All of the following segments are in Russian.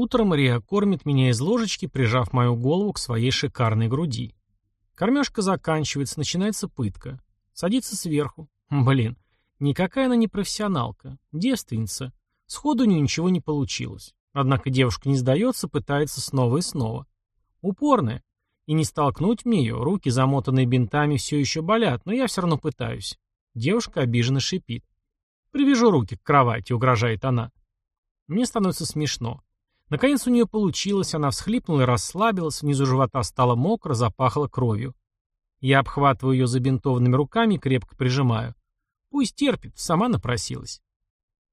Утром Риа кормит меня из ложечки, прижав мою голову к своей шикарной груди. Кормежка заканчивается, начинается пытка. Садится сверху. Блин, никакая она не профессионалка. Девственница. Сходу у нее ничего не получилось. Однако девушка не сдается, пытается снова и снова. Упорная. И не столкнуть мне ее, руки, замотанные бинтами, все еще болят, но я все равно пытаюсь. Девушка обиженно шипит. «Привяжу руки к кровати», — угрожает она. Мне становится смешно. Наконец у нее получилось, она всхлипнула и расслабилась, внизу живота стало мокро, запахло кровью. Я обхватываю ее забинтованными руками и крепко прижимаю. Пусть терпит, сама напросилась.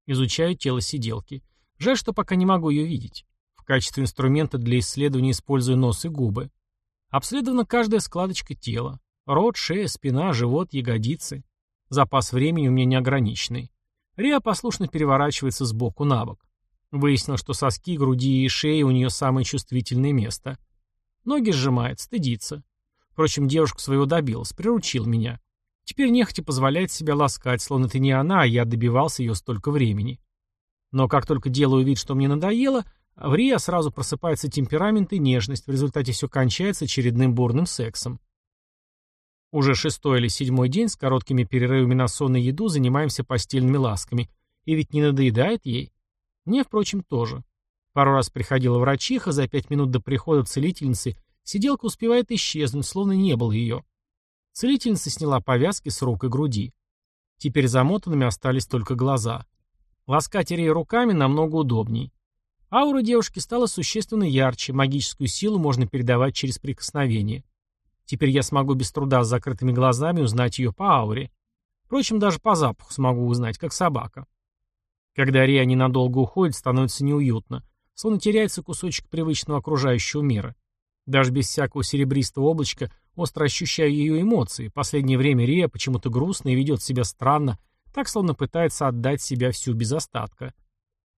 Изучаю тело сиделки. Жаль, что пока не могу ее видеть. В качестве инструмента для исследования использую нос и губы. Обследована каждая складочка тела. Рот, шея, спина, живот, ягодицы. Запас времени у меня неограниченный. Риа послушно переворачивается с боку на бок. Выяснилось, что соски, груди и шеи у нее самое чувствительное место. Ноги сжимает, стыдится. Впрочем, девушка своего добилась, приручил меня. Теперь нехотя позволяет себя ласкать, словно ты не она, а я добивался ее столько времени. Но как только делаю вид, что мне надоело, в Риа сразу просыпается темперамент и нежность, в результате все кончается очередным бурным сексом. Уже шестой или седьмой день с короткими перерывами на сон и еду занимаемся постельными ласками. И ведь не надоедает ей. Мне, впрочем, тоже. Пару раз приходила врачиха, за пять минут до прихода целительницы сиделка успевает исчезнуть, словно не было ее. Целительница сняла повязки с рук и груди. Теперь замотанными остались только глаза. Ласкать Ирей руками намного удобней. Аура девушки стала существенно ярче, магическую силу можно передавать через прикосновение. Теперь я смогу без труда с закрытыми глазами узнать ее по ауре. Впрочем, даже по запаху смогу узнать, как собака. Когда Риа ненадолго уходит, становится неуютно, словно теряется кусочек привычного окружающего мира. Даже без всякого серебристого облачка остро ощущаю ее эмоции. Последнее время Рия почему-то грустно и ведет себя странно, так словно пытается отдать себя всю без остатка.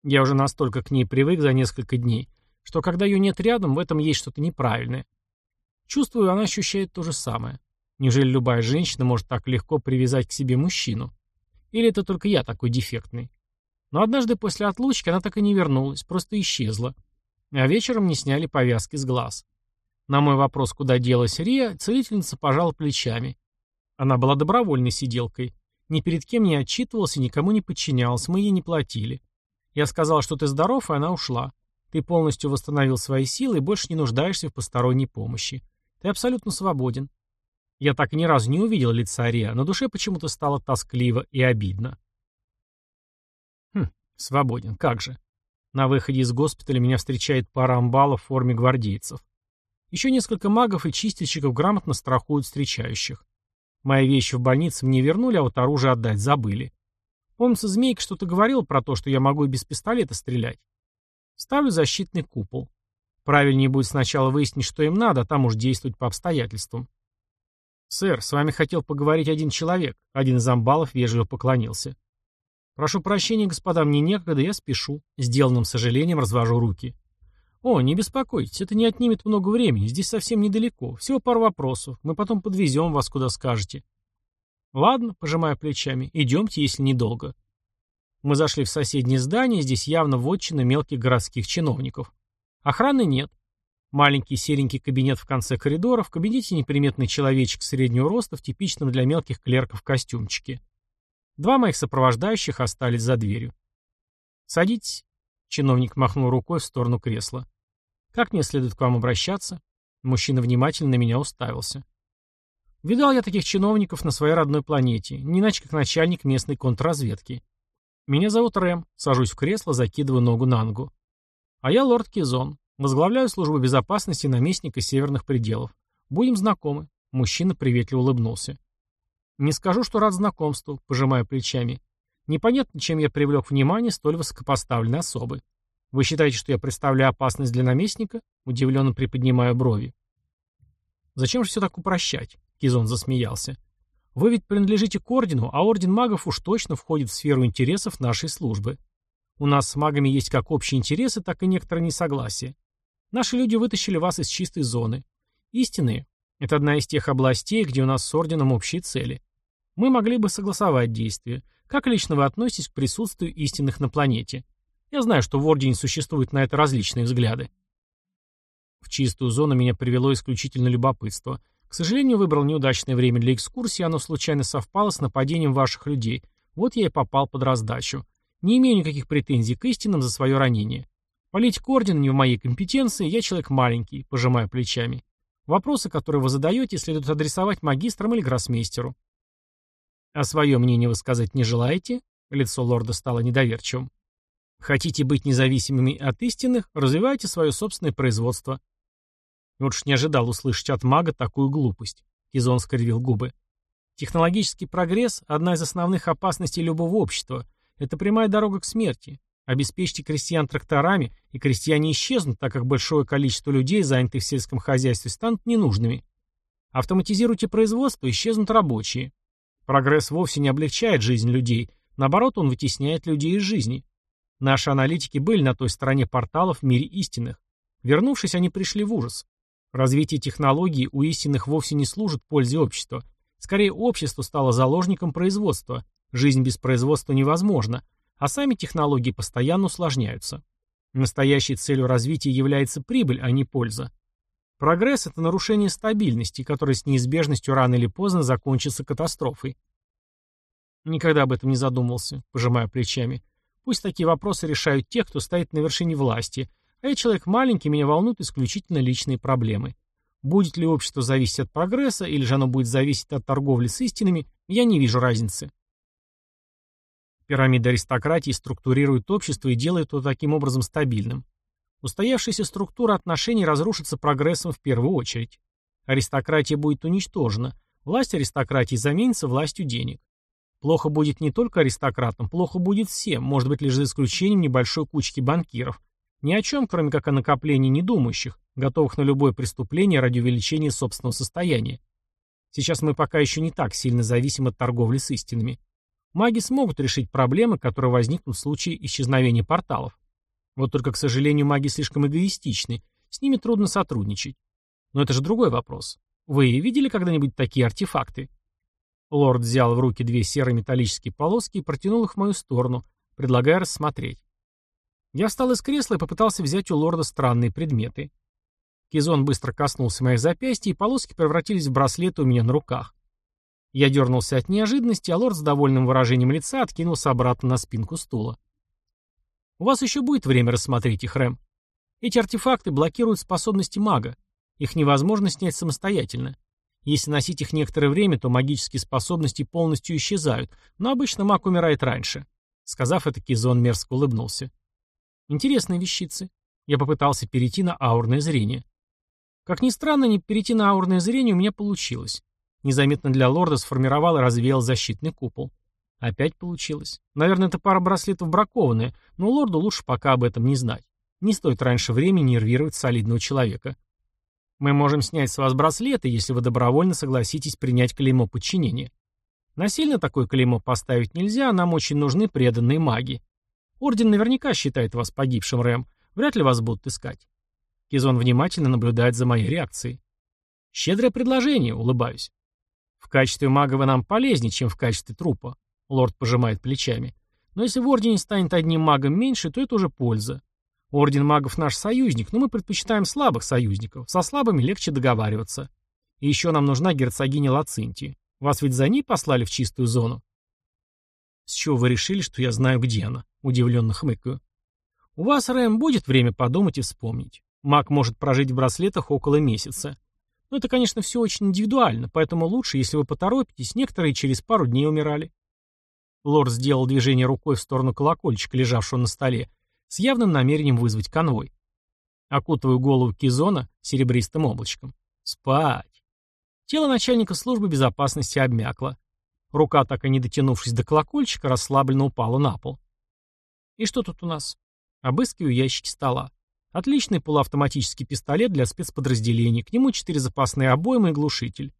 Я уже настолько к ней привык за несколько дней, что когда ее нет рядом, в этом есть что-то неправильное. Чувствую, она ощущает то же самое. Неужели любая женщина может так легко привязать к себе мужчину? Или это только я такой дефектный? Но однажды после отлучки она так и не вернулась, просто исчезла. А вечером не сняли повязки с глаз. На мой вопрос, куда делась Рия, целительница пожала плечами. Она была добровольной сиделкой. Ни перед кем не отчитывался, никому не подчинялась, мы ей не платили. Я сказал, что ты здоров, и она ушла. Ты полностью восстановил свои силы и больше не нуждаешься в посторонней помощи. Ты абсолютно свободен. Я так и ни разу не увидел лица Риа, но душе почему-то стало тоскливо и обидно. Свободен, как же. На выходе из госпиталя меня встречает пара амбалов в форме гвардейцев. Еще несколько магов и чистильщиков грамотно страхуют встречающих. Мои вещи в больнице мне вернули, а вот оружие отдать забыли. Помнится, Змейка что-то говорил про то, что я могу и без пистолета стрелять. Ставлю защитный купол. Правильнее будет сначала выяснить, что им надо, а там уж действовать по обстоятельствам. «Сэр, с вами хотел поговорить один человек», — один из амбалов вежливо поклонился. «Прошу прощения, господа, мне некогда, я спешу». Сделанным сожалением развожу руки. «О, не беспокойтесь, это не отнимет много времени, здесь совсем недалеко, всего пару вопросов, мы потом подвезем вас, куда скажете». «Ладно», — пожимаю плечами, — «идемте, если недолго». Мы зашли в соседнее здание, здесь явно вотчина мелких городских чиновников. Охраны нет. Маленький серенький кабинет в конце коридора, в кабинете неприметный человечек среднего роста в типичном для мелких клерков костюмчике. Два моих сопровождающих остались за дверью. «Садитесь», — чиновник махнул рукой в сторону кресла. «Как мне следует к вам обращаться?» Мужчина внимательно на меня уставился. Видал я таких чиновников на своей родной планете, не иначе как начальник местной контрразведки. Меня зовут Рэм, сажусь в кресло, закидываю ногу на ногу. А я лорд Кизон, возглавляю службу безопасности наместника северных пределов. Будем знакомы. Мужчина приветливо улыбнулся. Не скажу, что рад знакомству, пожимая плечами. Непонятно, чем я привлек внимание столь высокопоставленной особы. Вы считаете, что я представляю опасность для наместника? Удивленно приподнимаю брови. Зачем же все так упрощать? Кизон засмеялся. Вы ведь принадлежите к ордену, а орден магов уж точно входит в сферу интересов нашей службы. У нас с магами есть как общие интересы, так и некоторые несогласия. Наши люди вытащили вас из чистой зоны. Истинные – это одна из тех областей, где у нас с орденом общие цели. Мы могли бы согласовать действия. Как лично вы относитесь к присутствию истинных на планете? Я знаю, что в Ордене существуют на это различные взгляды. В чистую зону меня привело исключительно любопытство. К сожалению, выбрал неудачное время для экскурсии, оно случайно совпало с нападением ваших людей. Вот я и попал под раздачу. Не имею никаких претензий к истинам за свое ранение. Политик Ордена не в моей компетенции, я человек маленький, пожимаю плечами. Вопросы, которые вы задаете, следует адресовать магистрам или гроссмейстеру. А свое мнение вы сказать не желаете? Лицо лорда стало недоверчивым. Хотите быть независимыми от истинных, развивайте свое собственное производство. Вот уж не ожидал услышать от мага такую глупость. Кизон скривил губы. Технологический прогресс – одна из основных опасностей любого общества. Это прямая дорога к смерти. Обеспечьте крестьян тракторами, и крестьяне исчезнут, так как большое количество людей, занятых в сельском хозяйстве, станут ненужными. Автоматизируйте производство, исчезнут рабочие. Прогресс вовсе не облегчает жизнь людей, наоборот, он вытесняет людей из жизни. Наши аналитики были на той стороне порталов в мире истинных. Вернувшись, они пришли в ужас. Развитие технологий у истинных вовсе не служит пользе общества. Скорее, общество стало заложником производства. Жизнь без производства невозможна, а сами технологии постоянно усложняются. Настоящей целью развития является прибыль, а не польза. Прогресс – это нарушение стабильности, которое с неизбежностью рано или поздно закончится катастрофой. Никогда об этом не задумывался, пожимая плечами. Пусть такие вопросы решают те, кто стоит на вершине власти, а я человек маленький, меня волнуют исключительно личные проблемы. Будет ли общество зависеть от прогресса, или же оно будет зависеть от торговли с истинами, я не вижу разницы. Пирамида аристократии структурирует общество и делает его таким образом стабильным. Устоявшаяся структура отношений разрушится прогрессом в первую очередь. Аристократия будет уничтожена, власть аристократии заменится властью денег. Плохо будет не только аристократам, плохо будет всем, может быть лишь за исключением небольшой кучки банкиров. Ни о чем, кроме как о накоплении недумающих, готовых на любое преступление ради увеличения собственного состояния. Сейчас мы пока еще не так сильно зависим от торговли с истинами. Маги смогут решить проблемы, которые возникнут в случае исчезновения порталов. Вот только, к сожалению, маги слишком эгоистичны, с ними трудно сотрудничать. Но это же другой вопрос. Вы видели когда-нибудь такие артефакты? Лорд взял в руки две серые металлические полоски и протянул их в мою сторону, предлагая рассмотреть. Я встал из кресла и попытался взять у лорда странные предметы. Кизон быстро коснулся моих запястья, и полоски превратились в браслеты у меня на руках. Я дернулся от неожиданности, а лорд с довольным выражением лица откинулся обратно на спинку стула. «У вас еще будет время рассмотреть их, Рэм. Эти артефакты блокируют способности мага. Их невозможно снять самостоятельно. Если носить их некоторое время, то магические способности полностью исчезают, но обычно маг умирает раньше. Сказав это, Кизон мерзко улыбнулся. Интересные вещицы. Я попытался перейти на аурное зрение. Как ни странно, не перейти на аурное зрение у меня получилось. Незаметно для лорда сформировал и развеял защитный купол. Опять получилось. Наверное, это пара браслетов бракованная, но лорду лучше пока об этом не знать. Не стоит раньше времени нервировать солидного человека. Мы можем снять с вас браслеты, если вы добровольно согласитесь принять клеймо подчинения. Насильно такое клеймо поставить нельзя, нам очень нужны преданные маги. Орден наверняка считает вас погибшим, Рэм. Вряд ли вас будут искать. Кизон внимательно наблюдает за моей реакцией. Щедрое предложение, улыбаюсь. В качестве мага вы нам полезнее, чем в качестве трупа. Лорд пожимает плечами. Но если в Ордене станет одним магом меньше, то это уже польза. Орден магов наш союзник, но мы предпочитаем слабых союзников. Со слабыми легче договариваться. И еще нам нужна герцогиня Лацинти. Вас ведь за ней послали в чистую зону? С чего вы решили, что я знаю, где она? Удивленно хмыкаю. У вас, Рэм, будет время подумать и вспомнить. Маг может прожить в браслетах около месяца. Но это, конечно, все очень индивидуально, поэтому лучше, если вы поторопитесь, некоторые через пару дней умирали. Лорд сделал движение рукой в сторону колокольчика, лежавшего на столе, с явным намерением вызвать конвой. Окутываю голову Кизона серебристым облачком. Спать. Тело начальника службы безопасности обмякло. Рука, так и не дотянувшись до колокольчика, расслабленно упала на пол. И что тут у нас? Обыскиваю ящики стола. Отличный полуавтоматический пистолет для спецподразделений, к нему четыре запасные обоймы и глушитель.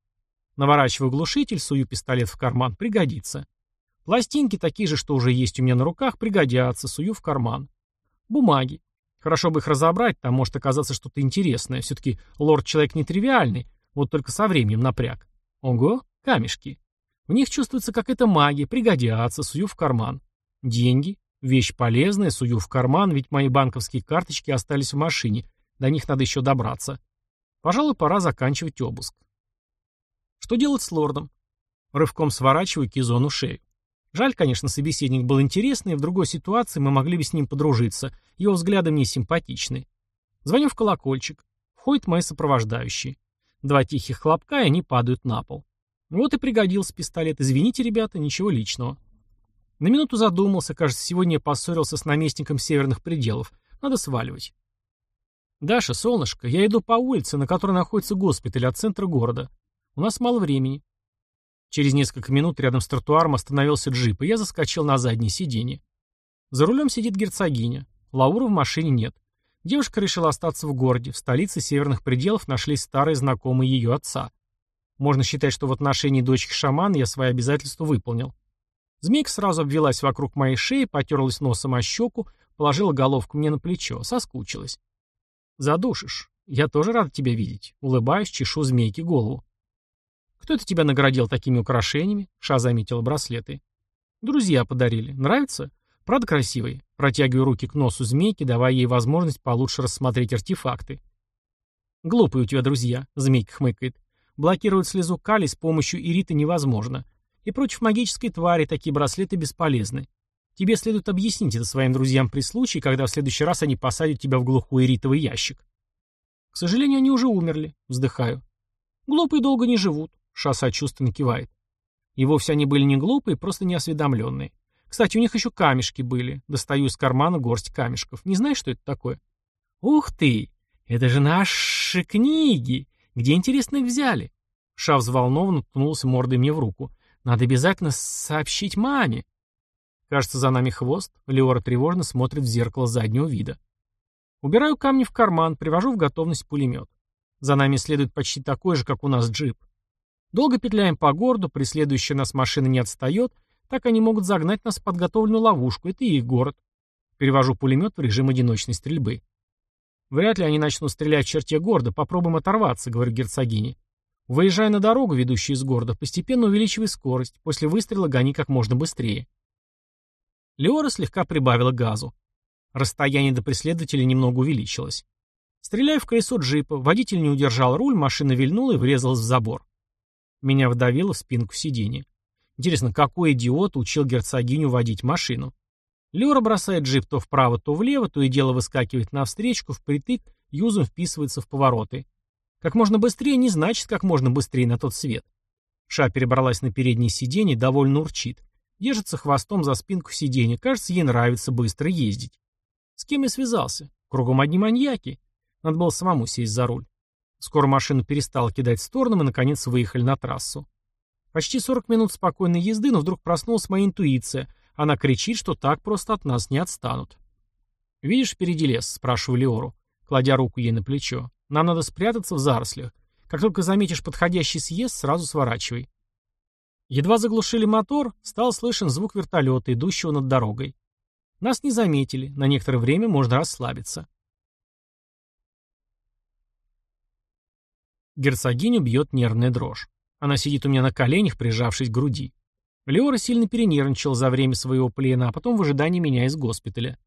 Наворачиваю глушитель, сую пистолет в карман, пригодится. Пластинки, такие же, что уже есть у меня на руках, пригодятся, сую в карман. Бумаги. Хорошо бы их разобрать, там может оказаться что-то интересное. Все-таки лорд человек нетривиальный, вот только со временем напряг. Ого, камешки. В них чувствуется какая-то магия, пригодятся, сую в карман. Деньги. Вещь полезная, сую в карман, ведь мои банковские карточки остались в машине. До них надо еще добраться. Пожалуй, пора заканчивать обыск. Что делать с лордом? Рывком сворачиваю кизону шею. Жаль, конечно, собеседник был интересный, в другой ситуации мы могли бы с ним подружиться. Его взгляды мне симпатичны. Звоню в колокольчик. Входят мои сопровождающие. Два тихих хлопка, и они падают на пол. Вот и пригодился пистолет. Извините, ребята, ничего личного. На минуту задумался, кажется, сегодня я поссорился с наместником северных пределов. Надо сваливать. «Даша, солнышко, я иду по улице, на которой находится госпиталь от центра города. У нас мало времени. Через несколько минут рядом с тротуаром остановился джип, и я заскочил на заднее сиденье. За рулем сидит герцогиня. Лаура в машине нет. Девушка решила остаться в городе. В столице северных пределов нашлись старые знакомые ее отца. Можно считать, что в отношении дочки шамана я свои обязательства выполнил. Змейка сразу обвелась вокруг моей шеи, потерлась носом о щеку, положила головку мне на плечо, соскучилась. «Задушишь. Я тоже рада тебя видеть». Улыбаюсь, чешу змейке голову. «Кто это тебя наградил такими украшениями?» Ша заметила браслеты. «Друзья подарили. Нравится? Правда красивый?» Протягиваю руки к носу змейки, давая ей возможность получше рассмотреть артефакты. «Глупые у тебя друзья», — змейка хмыкает. «Блокировать слезу кали с помощью ирита невозможно. И против магической твари такие браслеты бесполезны. Тебе следует объяснить это своим друзьям при случае, когда в следующий раз они посадят тебя в глухой иритовый ящик». «К сожалению, они уже умерли», — вздыхаю. «Глупые долго не живут. Ша сочувственно кивает. И вовсе они были не глупые, просто неосведомленные. Кстати, у них еще камешки были. Достаю из кармана горсть камешков. Не знаешь, что это такое? Ух ты! Это же наши книги! Где, интересно, их взяли? Ша взволнованно ткнулся мордой мне в руку. Надо обязательно сообщить маме. Кажется, за нами хвост. Леора тревожно смотрит в зеркало заднего вида. Убираю камни в карман, привожу в готовность пулемет. За нами следует почти такой же, как у нас джип. Долго петляем по городу, преследующая нас машина не отстает, так они могут загнать нас в подготовленную ловушку, это их город. Перевожу пулемет в режим одиночной стрельбы. Вряд ли они начнут стрелять в черте города, попробуем оторваться, говорю герцогине. Выезжая на дорогу, ведущую из города, постепенно увеличивай скорость, после выстрела гони как можно быстрее. Леора слегка прибавила газу. Расстояние до преследователя немного увеличилось. Стреляю в колесо джипа, водитель не удержал руль, машина вильнула и врезалась в забор. Меня вдавило в спинку сиденья. Интересно, какой идиот учил герцогиню водить машину? Лера бросает джип то вправо, то влево, то и дело выскакивает навстречу, впритык, юзом вписывается в повороты. Как можно быстрее не значит, как можно быстрее на тот свет. Ша перебралась на переднее сиденье, довольно урчит. Держится хвостом за спинку сиденья. Кажется, ей нравится быстро ездить. С кем я связался? Кругом одни маньяки. Надо было самому сесть за руль. Скоро машину перестала кидать в сторону, мы наконец выехали на трассу. Почти 40 минут спокойной езды, но вдруг проснулась моя интуиция. Она кричит, что так просто от нас не отстанут. «Видишь впереди лес?» – спрашиваю Леору, кладя руку ей на плечо. «Нам надо спрятаться в зарослях. Как только заметишь подходящий съезд, сразу сворачивай». Едва заглушили мотор, стал слышен звук вертолета, идущего над дорогой. Нас не заметили, на некоторое время можно расслабиться. Герцогиню бьет нервная дрожь. Она сидит у меня на коленях, прижавшись к груди. Леора сильно перенервничал за время своего плена, а потом в ожидании меня из госпиталя.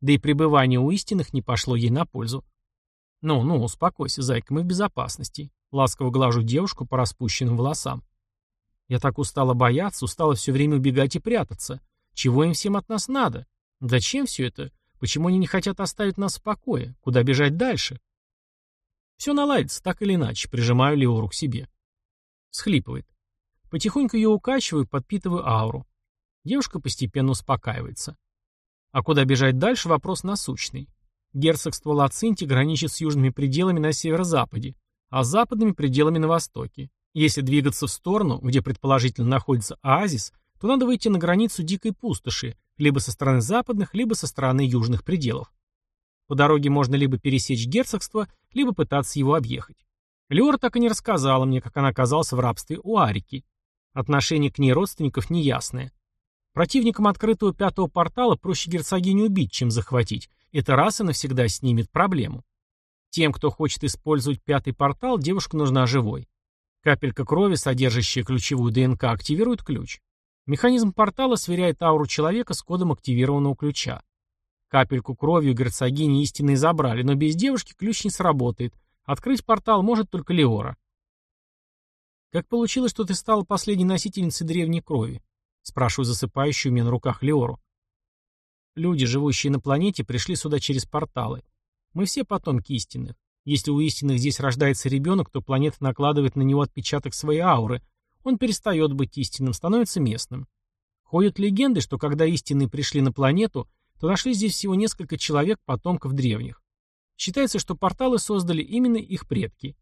Да и пребывание у истинных не пошло ей на пользу. «Ну, ну, успокойся, зайка, мы в безопасности». Ласково глажу девушку по распущенным волосам. Я так устала бояться, устала все время убегать и прятаться. Чего им всем от нас надо? Зачем все это? Почему они не хотят оставить нас в покое? Куда бежать дальше? Все наладится, так или иначе, прижимаю Леору к себе. Схлипывает. Потихоньку ее укачиваю, подпитываю ауру. Девушка постепенно успокаивается. А куда бежать дальше, вопрос насущный. Герцогство Лацинти граничит с южными пределами на северо-западе, а с западными пределами на востоке. Если двигаться в сторону, где предположительно находится оазис, то надо выйти на границу дикой пустоши, либо со стороны западных, либо со стороны южных пределов. По дороге можно либо пересечь герцогство, либо пытаться его объехать. Леора так и не рассказала мне, как она оказалась в рабстве у Арики. Отношение к ней родственников неясное. Противникам открытого пятого портала проще герцогиню убить, чем захватить. Это раз и навсегда снимет проблему. Тем, кто хочет использовать пятый портал, девушка нужна живой. Капелька крови, содержащая ключевую ДНК, активирует ключ. Механизм портала сверяет ауру человека с кодом активированного ключа. Капельку кровью герцогини истинной забрали, но без девушки ключ не сработает. Открыть портал может только Леора. «Как получилось, что ты стала последней носительницей древней крови?» Спрашиваю засыпающую меня на руках Леору. Люди, живущие на планете, пришли сюда через порталы. Мы все потомки истинных. Если у истинных здесь рождается ребенок, то планета накладывает на него отпечаток своей ауры. Он перестает быть истинным, становится местным. Ходят легенды, что когда истинные пришли на планету, то нашли здесь всего несколько человек, потомков древних. Считается, что порталы создали именно их предки.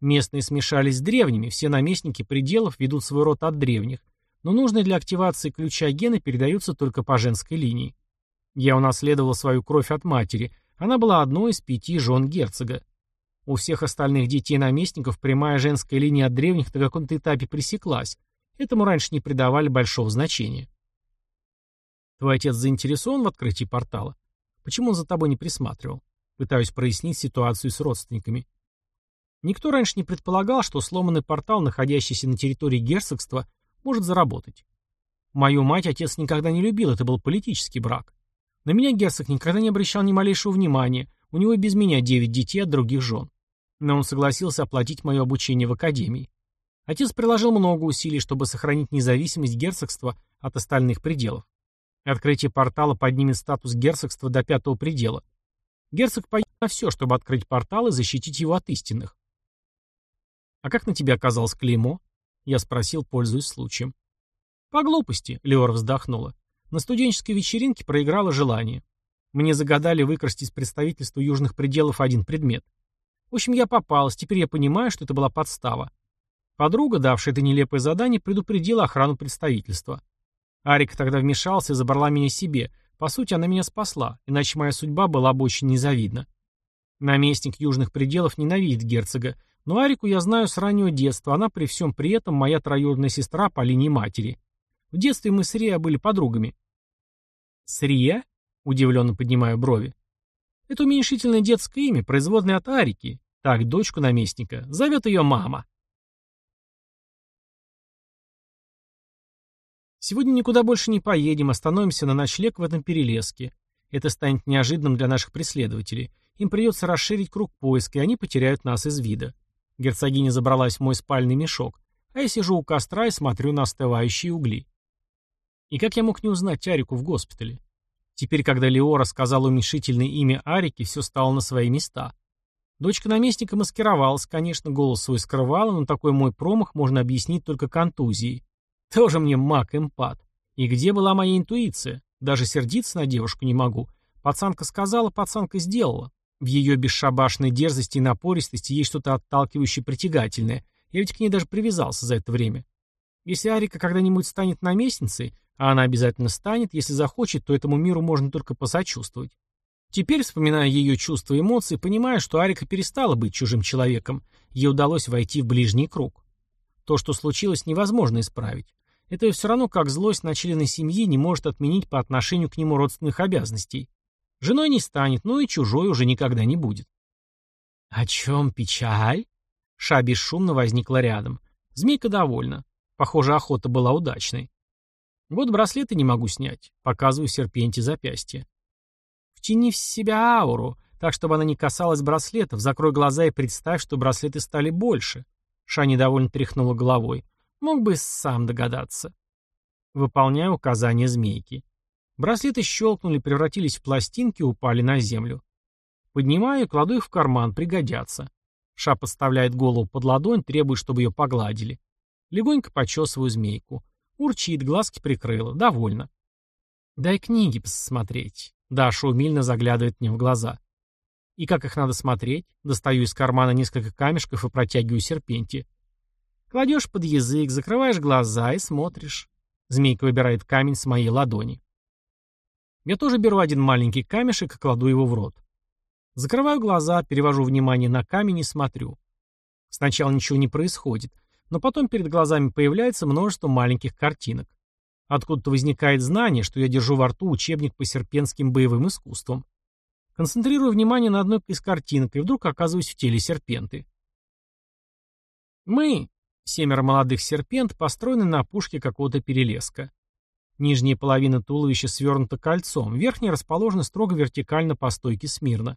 Местные смешались с древними, все наместники пределов ведут свой род от древних, но нужные для активации ключа гены передаются только по женской линии. Я унаследовал свою кровь от матери, она была одной из пяти жен герцога. У всех остальных детей-наместников прямая женская линия от древних на каком-то этапе пресеклась, этому раньше не придавали большого значения. Твой отец заинтересован в открытии портала? Почему он за тобой не присматривал? Пытаюсь прояснить ситуацию с родственниками. Никто раньше не предполагал, что сломанный портал, находящийся на территории герцогства, может заработать. Мою мать отец никогда не любил, это был политический брак. На меня герцог никогда не обращал ни малейшего внимания, у него без меня девять детей от других жен. Но он согласился оплатить мое обучение в академии. Отец приложил много усилий, чтобы сохранить независимость герцогства от остальных пределов. Открытие портала поднимет статус герцогства до пятого предела. Герцог пойдет на все, чтобы открыть портал и защитить его от истинных. «А как на тебе оказалось клеймо?» Я спросил, пользуясь случаем. «По глупости», — Леора вздохнула. «На студенческой вечеринке проиграла желание. Мне загадали выкрасть из представительства южных пределов один предмет. В общем, я попалась, теперь я понимаю, что это была подстава. Подруга, давшая это нелепое задание, предупредила охрану представительства. Арик тогда вмешался и забрала меня себе. По сути, она меня спасла, иначе моя судьба была бы очень незавидна. Наместник южных пределов ненавидит герцога, но Арику я знаю с раннего детства, она при всем при этом моя троюродная сестра по линии матери. В детстве мы с Рия были подругами. «С Рия?» — удивленно поднимаю брови. «Это уменьшительное детское имя, производное от Арики. Так, дочку наместника. Зовет ее мама». Сегодня никуда больше не поедем, остановимся на ночлег в этом перелеске. Это станет неожиданным для наших преследователей. Им придется расширить круг поиска, и они потеряют нас из вида. Герцогиня забралась в мой спальный мешок, а я сижу у костра и смотрю на остывающие угли. И как я мог не узнать Арику в госпитале? Теперь, когда Леора сказала уменьшительное имя Арики, все стало на свои места. Дочка наместника маскировалась, конечно, голос свой скрывала, но такой мой промах можно объяснить только контузией. Тоже мне маг-эмпат. И где была моя интуиция? Даже сердиться на девушку не могу. Пацанка сказала, пацанка сделала. В ее бесшабашной дерзости и напористости есть что-то отталкивающее притягательное. Я ведь к ней даже привязался за это время. Если Арика когда-нибудь станет наместницей, а она обязательно станет, если захочет, то этому миру можно только посочувствовать. Теперь, вспоминая ее чувства и эмоции, понимаю, что Арика перестала быть чужим человеком, ей удалось войти в ближний круг. То, что случилось, невозможно исправить. Это все равно, как злость на члена семьи не может отменить по отношению к нему родственных обязанностей. Женой не станет, но и чужой уже никогда не будет. «О чем печаль?» Ша бесшумно возникла рядом. Змейка довольна. Похоже, охота была удачной. Вот браслеты не могу снять. Показываю серпенте запястье. Втяни в себя ауру, так, чтобы она не касалась браслетов. Закрой глаза и представь, что браслеты стали больше. Ша недовольно тряхнула головой. Мог бы сам догадаться. Выполняю указания змейки. Браслеты щелкнули, превратились в пластинки и упали на землю. Поднимаю и кладу их в карман, пригодятся. Ша подставляет голову под ладонь, требует, чтобы ее погладили. Легонько почесываю змейку. Урчит, глазки прикрыла. Довольно. «Дай книги посмотреть». Даша умильно заглядывает мне в глаза. И как их надо смотреть? Достаю из кармана несколько камешков и протягиваю серпенте. Кладешь под язык, закрываешь глаза и смотришь. Змейка выбирает камень с моей ладони. Я тоже беру один маленький камешек и кладу его в рот. Закрываю глаза, перевожу внимание на камень и смотрю. Сначала ничего не происходит, но потом перед глазами появляется множество маленьких картинок. Откуда-то возникает знание, что я держу во рту учебник по серпентским боевым искусствам. Концентрирую внимание на одной из картинок и вдруг оказываюсь в теле серпенты. Мы, Семеро молодых серпент построены на опушке какого-то перелеска. Нижняя половина туловища свернута кольцом, верхняя расположена строго вертикально по стойке смирно.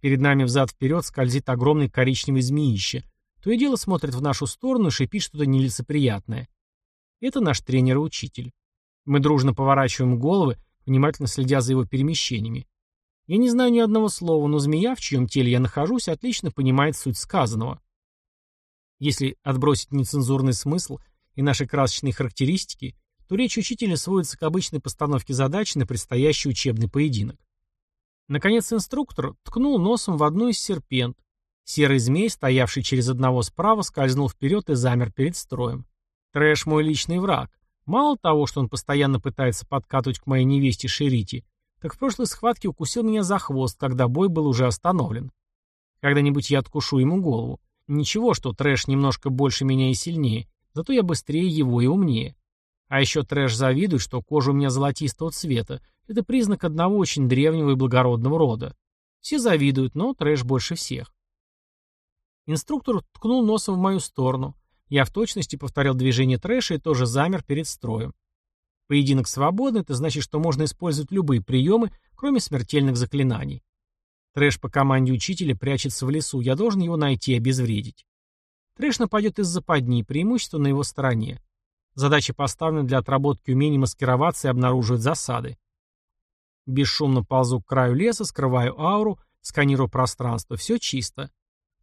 Перед нами взад-вперед скользит огромный коричневый змеище. То и дело смотрит в нашу сторону и шипит что-то нелицеприятное. Это наш тренер и учитель. Мы дружно поворачиваем головы, внимательно следя за его перемещениями. Я не знаю ни одного слова, но змея, в чьем теле я нахожусь, отлично понимает суть сказанного. Если отбросить нецензурный смысл и наши красочные характеристики, то речь учителя сводится к обычной постановке задачи на предстоящий учебный поединок. Наконец инструктор ткнул носом в одну из серпент. Серый змей, стоявший через одного справа, скользнул вперед и замер перед строем. Трэш мой личный враг. Мало того, что он постоянно пытается подкатывать к моей невесте Шерити, так в прошлой схватке укусил меня за хвост, когда бой был уже остановлен. Когда-нибудь я откушу ему голову. Ничего, что трэш немножко больше меня и сильнее, зато я быстрее его и умнее. А еще трэш завидует, что кожа у меня золотистого цвета. Это признак одного очень древнего и благородного рода. Все завидуют, но трэш больше всех. Инструктор ткнул носом в мою сторону. Я в точности повторял движение трэша и тоже замер перед строем. Поединок свободный, это значит, что можно использовать любые приемы, кроме смертельных заклинаний. Трэш по команде учителя прячется в лесу, я должен его найти и обезвредить. Трэш нападет из западни, преимущество на его стороне. Задача поставлена для отработки умений маскироваться и обнаруживать засады. Бесшумно ползу к краю леса, скрываю ауру, сканирую пространство. Все чисто.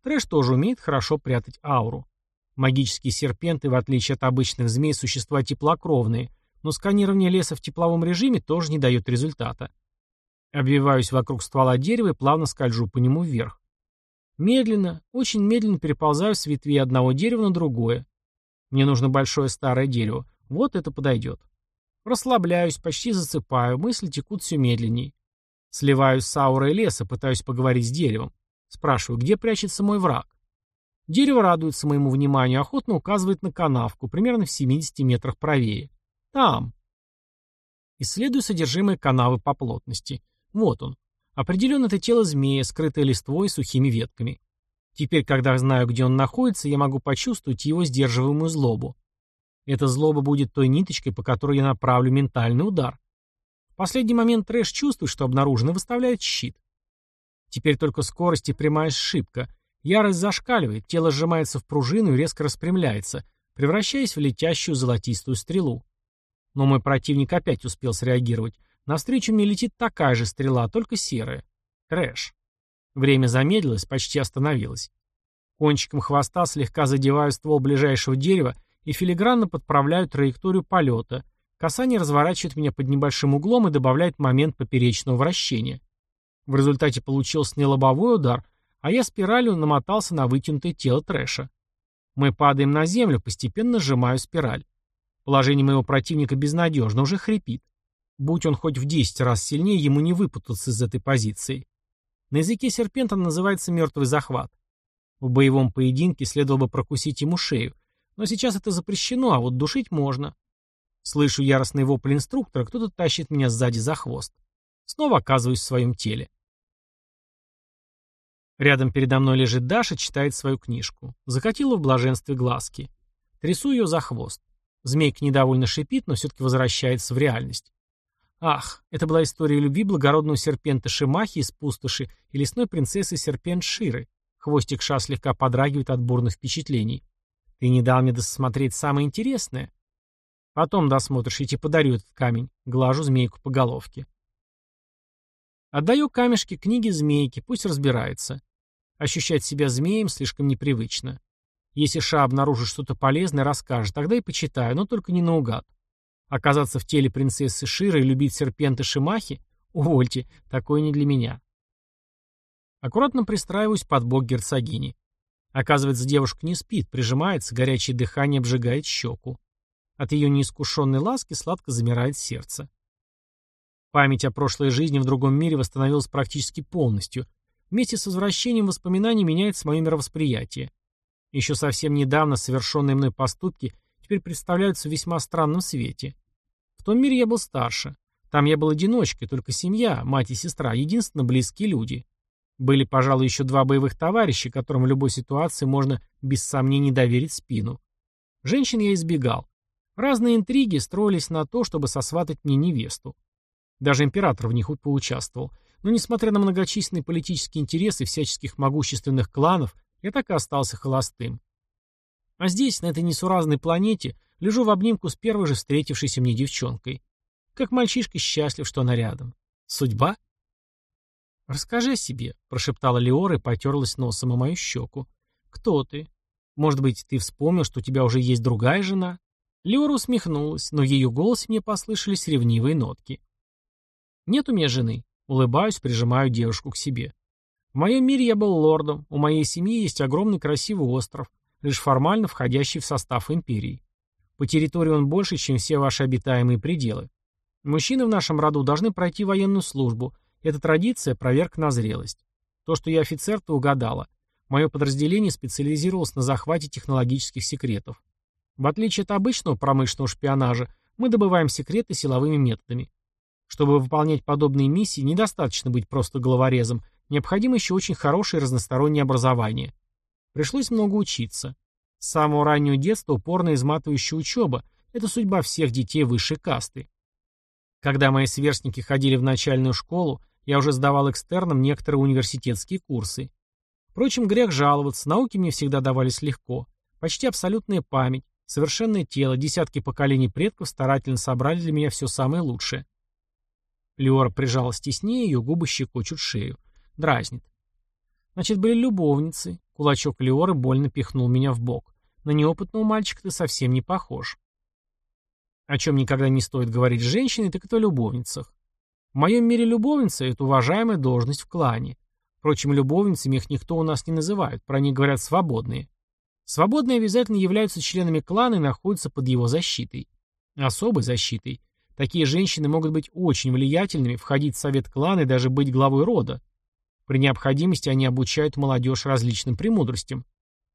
Трэш тоже умеет хорошо прятать ауру. Магические серпенты, в отличие от обычных змей, существа теплокровные, но сканирование леса в тепловом режиме тоже не дает результата. Обвиваюсь вокруг ствола дерева и плавно скольжу по нему вверх. Медленно, очень медленно переползаю с ветви одного дерева на другое. Мне нужно большое старое дерево. Вот это подойдет. Расслабляюсь, почти засыпаю, мысли текут все медленней. Сливаюсь с аурой леса, пытаюсь поговорить с деревом. Спрашиваю, где прячется мой враг? Дерево радуется моему вниманию, охотно указывает на канавку, примерно в 70 метрах правее. Там. Исследую содержимое канавы по плотности. Вот он. Определенно это тело змея, скрытое листвой и сухими ветками. Теперь, когда знаю, где он находится, я могу почувствовать его сдерживаемую злобу. Эта злоба будет той ниточкой, по которой я направлю ментальный удар. В последний момент трэш чувствует, что обнаружено, выставляет щит. Теперь только скорость и прямая сшибка. Ярость зашкаливает, тело сжимается в пружину и резко распрямляется, превращаясь в летящую золотистую стрелу. Но мой противник опять успел среагировать. Навстречу мне летит такая же стрела, только серая. Трэш. Время замедлилось, почти остановилось. Кончиком хвоста слегка задеваю ствол ближайшего дерева и филигранно подправляю траекторию полета. Касание разворачивает меня под небольшим углом и добавляет момент поперечного вращения. В результате получился не лобовой удар, а я спиралью намотался на вытянутое тело трэша. Мы падаем на землю, постепенно сжимаю спираль. Положение моего противника безнадежно, уже хрипит. Будь он хоть в 10 раз сильнее, ему не выпутаться из этой позиции. На языке серпента называется мертвый захват. В боевом поединке следовало бы прокусить ему шею, но сейчас это запрещено, а вот душить можно. Слышу яростный вопль инструктора, кто-то тащит меня сзади за хвост. Снова оказываюсь в своем теле. Рядом передо мной лежит Даша, читает свою книжку. Закатила в блаженстве глазки. Трясу ее за хвост. Змейка недовольно шипит, но все-таки возвращается в реальность. Ах, это была история любви благородного серпента Шимахи из пустоши и лесной принцессы серпент Ширы. Хвостик Ша слегка подрагивает от бурных впечатлений. Ты не дал мне досмотреть самое интересное. Потом досмотришь, и тебе подарю этот камень. Глажу змейку по головке. Отдаю камешки книге змейки, пусть разбирается. Ощущать себя змеем слишком непривычно. Если Ша обнаружит что-то полезное, расскажет, тогда и почитаю, но только не наугад. Оказаться в теле принцессы Ширы и любить серпенты Шимахи? Увольте, такое не для меня. Аккуратно пристраиваюсь под бок герцогини. Оказывается, девушка не спит, прижимается, горячее дыхание обжигает щеку. От ее неискушенной ласки сладко замирает сердце. Память о прошлой жизни в другом мире восстановилась практически полностью. Вместе с возвращением воспоминаний меняется мое мировосприятие. Еще совсем недавно совершенные мной поступки теперь представляются в весьма странном свете. В том мире я был старше. Там я был одиночкой, только семья, мать и сестра, единственно близкие люди. Были, пожалуй, еще два боевых товарища, которым в любой ситуации можно без сомнений доверить спину. Женщин я избегал. Разные интриги строились на то, чтобы сосватать мне невесту. Даже император в них поучаствовал. Но несмотря на многочисленные политические интересы всяческих могущественных кланов, я так и остался холостым. А здесь, на этой несуразной планете, лежу в обнимку с первой же встретившейся мне девчонкой. Как мальчишка счастлив, что она рядом. Судьба? «Расскажи о себе», — прошептала Леора и потерлась носом о мою щеку. «Кто ты? Может быть, ты вспомнил, что у тебя уже есть другая жена?» Леора усмехнулась, но в ее голосе мне послышались ревнивые нотки. «Нет у меня жены», Улыбаюсь, прижимаю девушку к себе. В моем мире я был лордом, у моей семьи есть огромный красивый остров, лишь формально входящий в состав империи. По территории он больше, чем все ваши обитаемые пределы. Мужчины в нашем роду должны пройти военную службу. Это традиция, проверка на зрелость. То, что я офицер, ты угадала. Мое подразделение специализировалось на захвате технологических секретов. В отличие от обычного промышленного шпионажа, мы добываем секреты силовыми методами. Чтобы выполнять подобные миссии, недостаточно быть просто головорезом, необходимо еще очень хорошее разностороннее образование. Пришлось много учиться. С самого раннего детства упорно изматывающая учеба – это судьба всех детей высшей касты. Когда мои сверстники ходили в начальную школу, я уже сдавал экстерном некоторые университетские курсы. Впрочем, грех жаловаться, науки мне всегда давались легко. Почти абсолютная память, совершенное тело, десятки поколений предков старательно собрали для меня все самое лучшее. Леора прижалась теснее, ее губы щекочут шею. Дразнит. Значит, были любовницы. Кулачок Леоры больно пихнул меня в бок. На неопытного мальчика ты совсем не похож. О чем никогда не стоит говорить с женщиной, так это о любовницах. В моем мире любовница – это уважаемая должность в клане. Впрочем, любовницами их никто у нас не называют, про них говорят свободные. Свободные обязательно являются членами клана и находятся под его защитой. Особой защитой – Такие женщины могут быть очень влиятельными, входить в совет клана и даже быть главой рода. При необходимости они обучают молодежь различным премудростям.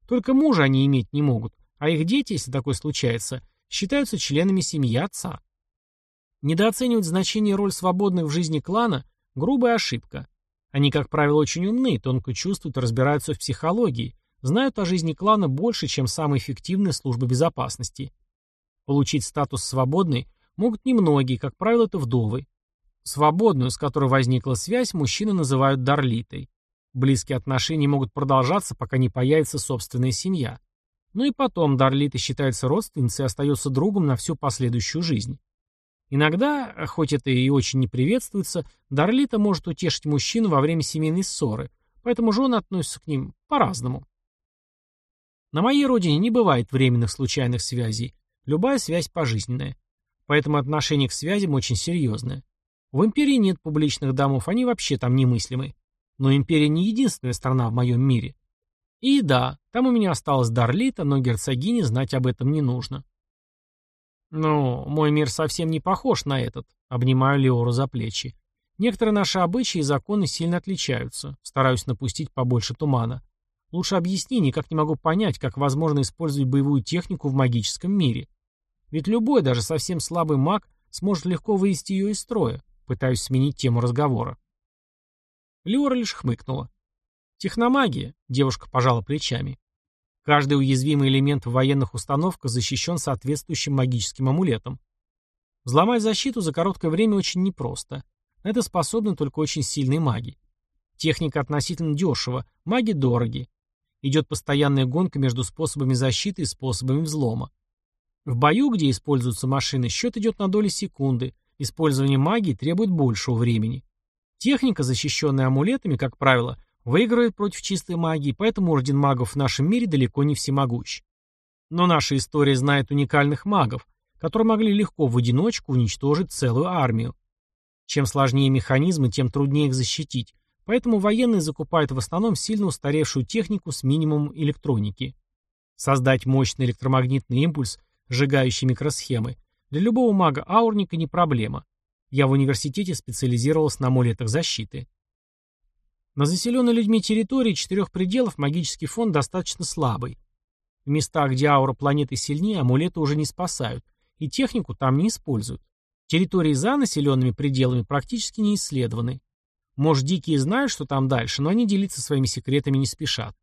Только мужа они иметь не могут, а их дети, если такое случается, считаются членами семьи отца. Недооценивать значение и роль свободных в жизни клана – грубая ошибка. Они, как правило, очень умны, тонко чувствуют разбираются в психологии, знают о жизни клана больше, чем самые эффективные службы безопасности. Получить статус свободной Могут немногие, как правило, это вдовы. Свободную, с которой возникла связь, мужчины называют дарлитой. Близкие отношения могут продолжаться, пока не появится собственная семья. Ну и потом Дарлита считается родственницей и остается другом на всю последующую жизнь. Иногда, хоть это и очень не приветствуется, Дарлита может утешить мужчину во время семейной ссоры, поэтому жены относятся к ним по-разному. На моей родине не бывает временных случайных связей, любая связь пожизненная. Поэтому отношение к связям очень серьезное. В империи нет публичных домов, они вообще там немыслимы. Но империя не единственная страна в моем мире. И да, там у меня осталась Дарлита, но герцогине знать об этом не нужно. Ну, мой мир совсем не похож на этот, обнимаю Леору за плечи. Некоторые наши обычаи и законы сильно отличаются. Стараюсь напустить побольше тумана. Лучше объясни, никак не могу понять, как возможно использовать боевую технику в магическом мире. Ведь любой, даже совсем слабый маг, сможет легко вывести ее из строя. Пытаюсь сменить тему разговора. Леора лишь хмыкнула. Техномагия, девушка пожала плечами. Каждый уязвимый элемент в военных установках защищен соответствующим магическим амулетом. Взломать защиту за короткое время очень непросто. На это способны только очень сильные маги. Техника относительно дешева, маги дороги. Идет постоянная гонка между способами защиты и способами взлома. В бою, где используются машины, счет идет на доли секунды, использование магии требует большего времени. Техника, защищенная амулетами, как правило, выигрывает против чистой магии, поэтому Орден магов в нашем мире далеко не всемогущ. Но наша история знает уникальных магов, которые могли легко в одиночку уничтожить целую армию. Чем сложнее механизмы, тем труднее их защитить, поэтому военные закупают в основном сильно устаревшую технику с минимумом электроники. Создать мощный электромагнитный импульс – сжигающий микросхемы, для любого мага-аурника не проблема. Я в университете специализировался на амулетах защиты. На заселенной людьми территории четырех пределов магический фон достаточно слабый. В местах, где аура планеты сильнее, амулеты уже не спасают, и технику там не используют. Территории за населенными пределами практически не исследованы. Может, дикие знают, что там дальше, но они делиться своими секретами не спешат.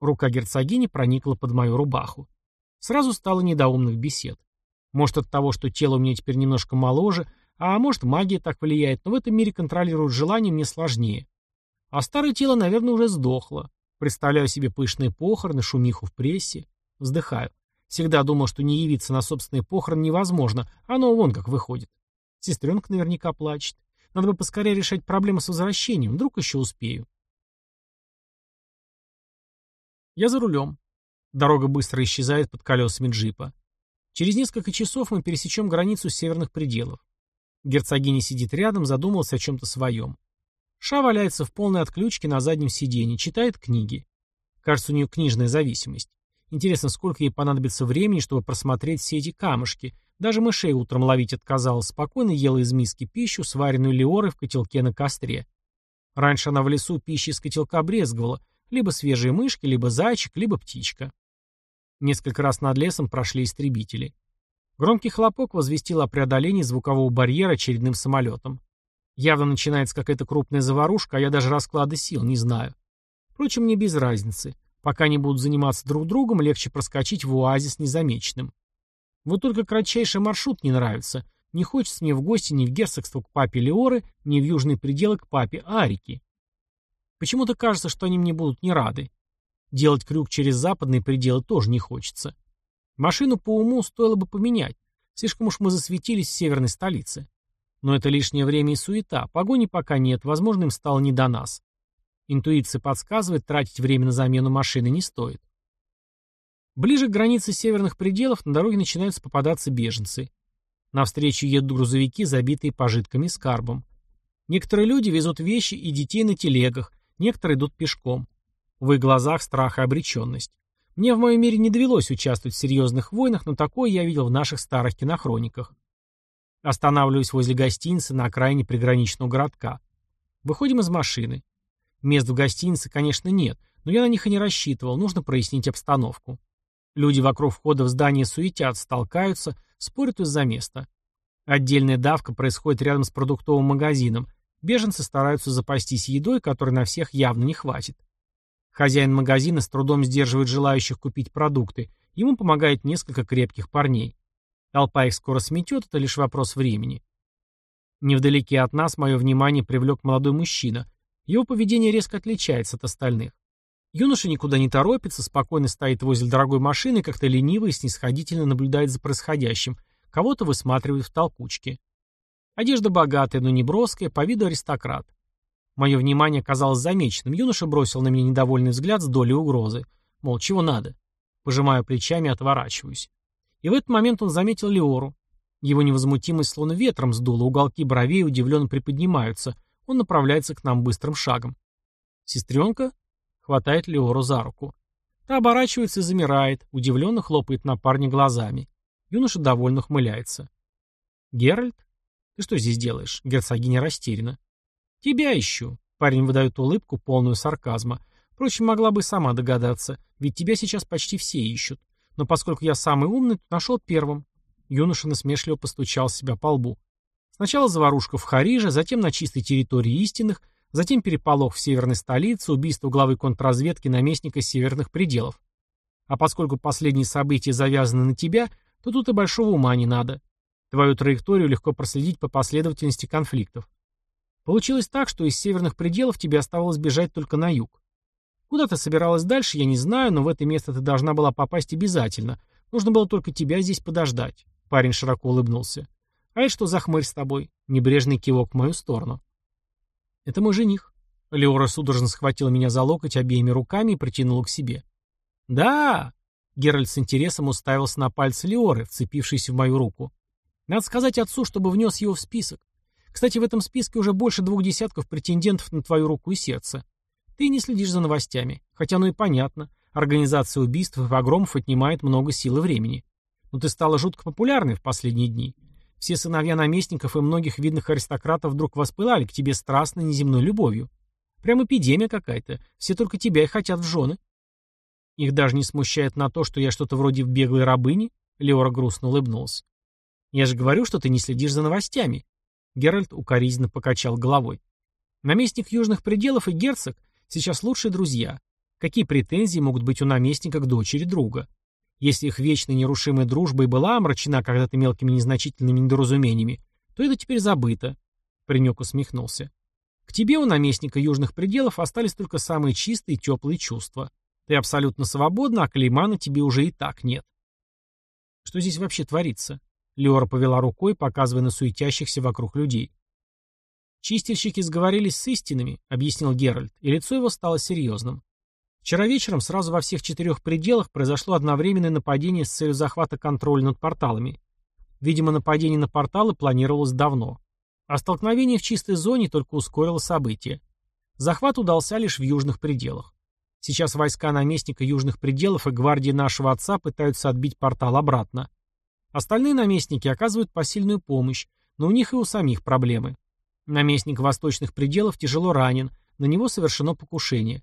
Рука герцогини проникла под мою рубаху. Сразу стало недоумных бесед. Может от того, что тело у меня теперь немножко моложе, а может магия так влияет, но в этом мире контролировать желание мне сложнее. А старое тело, наверное, уже сдохло. Представляю себе пышные похороны, шумиху в прессе. Вздыхаю. Всегда думал, что не явиться на собственные похороны невозможно, оно вон как выходит. Сестренка наверняка плачет. Надо бы поскорее решать проблему с возвращением, вдруг еще успею. Я за рулем. Дорога быстро исчезает под колесами джипа. Через несколько часов мы пересечем границу северных пределов. Герцогиня сидит рядом, задумалась о чем-то своем. Ша валяется в полной отключке на заднем сиденье, читает книги. Кажется, у нее книжная зависимость. Интересно, сколько ей понадобится времени, чтобы просмотреть все эти камушки. Даже мышей утром ловить отказалась, спокойно ела из миски пищу, сваренную леорой в котелке на костре. Раньше она в лесу пищи из котелка брезговала, либо свежие мышки, либо зайчик, либо птичка. Несколько раз над лесом прошли истребители. Громкий хлопок возвестил о преодолении звукового барьера очередным самолетом. Явно начинается какая-то крупная заварушка, а я даже расклады сил не знаю. Впрочем, мне без разницы. Пока они будут заниматься друг другом, легче проскочить в оазис незамеченным. Вот только кратчайший маршрут не нравится. Не хочется мне в гости ни в герцогство к папе Леоры, ни в южный пределы к папе Арики. Почему-то кажется, что они мне будут не рады. Делать крюк через западные пределы тоже не хочется. Машину по уму стоило бы поменять. Слишком уж мы засветились в северной столице. Но это лишнее время и суета. Погони пока нет, возможно, им стало не до нас. Интуиция подсказывает, тратить время на замену машины не стоит. Ближе к границе северных пределов на дороге начинаются попадаться беженцы. Навстречу едут грузовики, забитые пожитками и скарбом. Некоторые люди везут вещи и детей на телегах, некоторые идут пешком. В их глазах страх и обреченность. Мне в моем мире не довелось участвовать в серьезных войнах, но такое я видел в наших старых кинохрониках. Останавливаюсь возле гостиницы на окраине приграничного городка. Выходим из машины. Мест в гостинице, конечно, нет, но я на них и не рассчитывал, нужно прояснить обстановку. Люди вокруг входа в здание суетятся, толкаются, спорят из-за места. Отдельная давка происходит рядом с продуктовым магазином. Беженцы стараются запастись едой, которой на всех явно не хватит. Хозяин магазина с трудом сдерживает желающих купить продукты. Ему помогает несколько крепких парней. Толпа их скоро сметет, это лишь вопрос времени. Невдалеке от нас мое внимание привлек молодой мужчина. Его поведение резко отличается от остальных. Юноша никуда не торопится, спокойно стоит возле дорогой машины, как-то лениво и снисходительно наблюдает за происходящим. Кого-то высматривает в толкучке. Одежда богатая, но не броская, по виду аристократ. Мое внимание оказалось замеченным. Юноша бросил на меня недовольный взгляд с долей угрозы. Мол, чего надо? Пожимаю плечами отворачиваюсь. И в этот момент он заметил Леору. Его невозмутимость словно ветром сдуло, уголки бровей удивленно приподнимаются. Он направляется к нам быстрым шагом. «Сестренка?» — хватает Леору за руку. Та оборачивается и замирает, удивленно хлопает на парня глазами. Юноша довольно ухмыляется. «Геральт? Ты что здесь делаешь?» Герцогиня растеряна. «Тебя ищу», — парень выдает улыбку, полную сарказма. Впрочем, могла бы сама догадаться, ведь тебя сейчас почти все ищут. Но поскольку я самый умный, то нашел первым. Юноша насмешливо постучал себя по лбу. Сначала заварушка в Хариже, затем на чистой территории истинных, затем переполох в северной столице, убийство главы контрразведки наместника северных пределов. А поскольку последние события завязаны на тебя, то тут и большого ума не надо. Твою траекторию легко проследить по последовательности конфликтов. Получилось так, что из северных пределов тебе оставалось бежать только на юг. Куда ты собиралась дальше, я не знаю, но в это место ты должна была попасть обязательно. Нужно было только тебя здесь подождать. Парень широко улыбнулся. А это что за хмырь с тобой? Небрежный кивок в мою сторону. Это мой жених. Леора судорожно схватила меня за локоть обеими руками и притянула к себе. Да! Геральт с интересом уставился на пальцы Леоры, вцепившиеся в мою руку. Надо сказать отцу, чтобы внес его в список. Кстати, в этом списке уже больше двух десятков претендентов на твою руку и сердце. Ты не следишь за новостями. Хотя ну и понятно. Организация убийств и погромов отнимает много сил и времени. Но ты стала жутко популярной в последние дни. Все сыновья наместников и многих видных аристократов вдруг воспылали к тебе страстной неземной любовью. Прям эпидемия какая-то. Все только тебя и хотят в жены. Их даже не смущает на то, что я что-то вроде беглой рабыни? Леора грустно улыбнулась. Я же говорю, что ты не следишь за новостями. Геральт укоризненно покачал головой. Наместник южных пределов и герцог сейчас лучшие друзья. Какие претензии могут быть у наместника к дочери друга? Если их вечная нерушимая дружба и была омрачена когда-то мелкими незначительными недоразумениями, то это теперь забыто. Паренек усмехнулся. К тебе у наместника южных пределов остались только самые чистые и теплые чувства. Ты абсолютно свободна, а клейма на тебе уже и так нет. Что здесь вообще творится? Леора повела рукой, показывая на суетящихся вокруг людей. «Чистильщики сговорились с истинами», — объяснил Геральт, и лицо его стало серьезным. Вчера вечером сразу во всех четырех пределах произошло одновременное нападение с целью захвата контроля над порталами. Видимо, нападение на порталы планировалось давно. А столкновение в чистой зоне только ускорило события. Захват удался лишь в южных пределах. Сейчас войска наместника южных пределов и гвардии нашего отца пытаются отбить портал обратно. Остальные наместники оказывают посильную помощь, но у них и у самих проблемы. Наместник восточных пределов тяжело ранен, на него совершено покушение.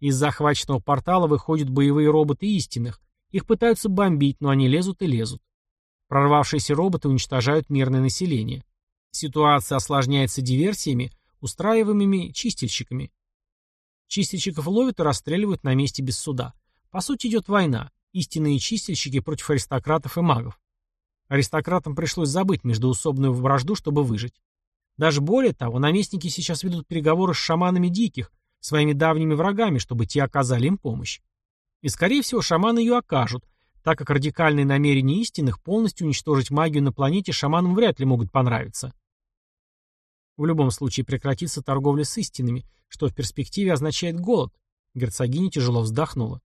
Из захваченного портала выходят боевые роботы истинных. Их пытаются бомбить, но они лезут и лезут. Прорвавшиеся роботы уничтожают мирное население. Ситуация осложняется диверсиями, устраиваемыми чистильщиками. Чистильщиков ловят и расстреливают на месте без суда. По сути идет война. Истинные чистильщики против аристократов и магов. Аристократам пришлось забыть междоусобную вражду, чтобы выжить. Даже более того, наместники сейчас ведут переговоры с шаманами диких, своими давними врагами, чтобы те оказали им помощь. И, скорее всего, шаманы ее окажут, так как радикальные намерения истинных полностью уничтожить магию на планете шаманам вряд ли могут понравиться. В любом случае прекратится торговля с истинными, что в перспективе означает голод. Герцогиня тяжело вздохнула.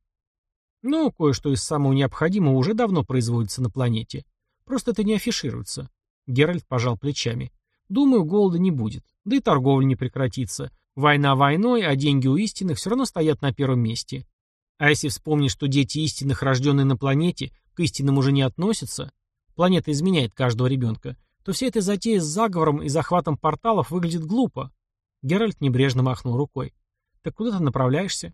Ну, кое-что из самого необходимого уже давно производится на планете. Просто это не афишируется. Геральт пожал плечами. Думаю, голода не будет. Да и торговля не прекратится. Война войной, а деньги у истинных все равно стоят на первом месте. А если вспомнить, что дети истинных, рожденные на планете, к истинным уже не относятся, планета изменяет каждого ребенка, то вся эта затея с заговором и захватом порталов выглядит глупо. Геральт небрежно махнул рукой. «Так куда ты направляешься?»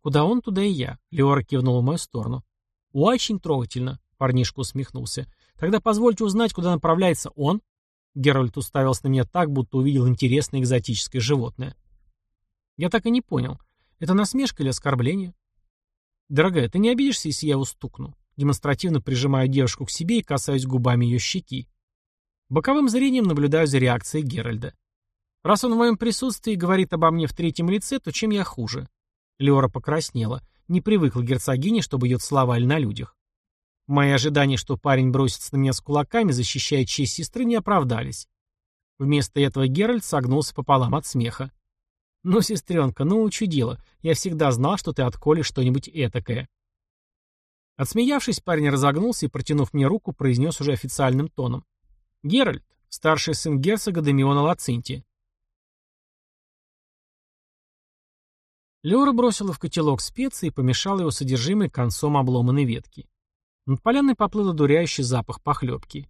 «Куда он, туда и я», — Леора кивнул в мою сторону. «Очень трогательно», — парнишка усмехнулся. «Тогда позвольте узнать, куда направляется он?» Геральт уставился на меня так, будто увидел интересное экзотическое животное. Я так и не понял, это насмешка или оскорбление? Дорогая, ты не обидишься, если я его стукну? Демонстративно прижимаю девушку к себе и касаюсь губами ее щеки. Боковым зрением наблюдаю за реакцией Геральда. Раз он в моем присутствии говорит обо мне в третьем лице, то чем я хуже? Леора покраснела. Не привыкла герцогине, чтобы ее целовали на людях. Мои ожидания, что парень бросится на меня с кулаками, защищая честь сестры, не оправдались. Вместо этого Геральт согнулся пополам от смеха. «Ну, сестренка, ну учудила. Я всегда знал, что ты отколешь что-нибудь этакое». Отсмеявшись, парень разогнулся и, протянув мне руку, произнес уже официальным тоном. «Геральт, старший сын герцога Дамиона Лацинти». Леора бросила в котелок специи и помешала его содержимое концом обломанной ветки. Над поляной поплыл одуряющий запах похлебки.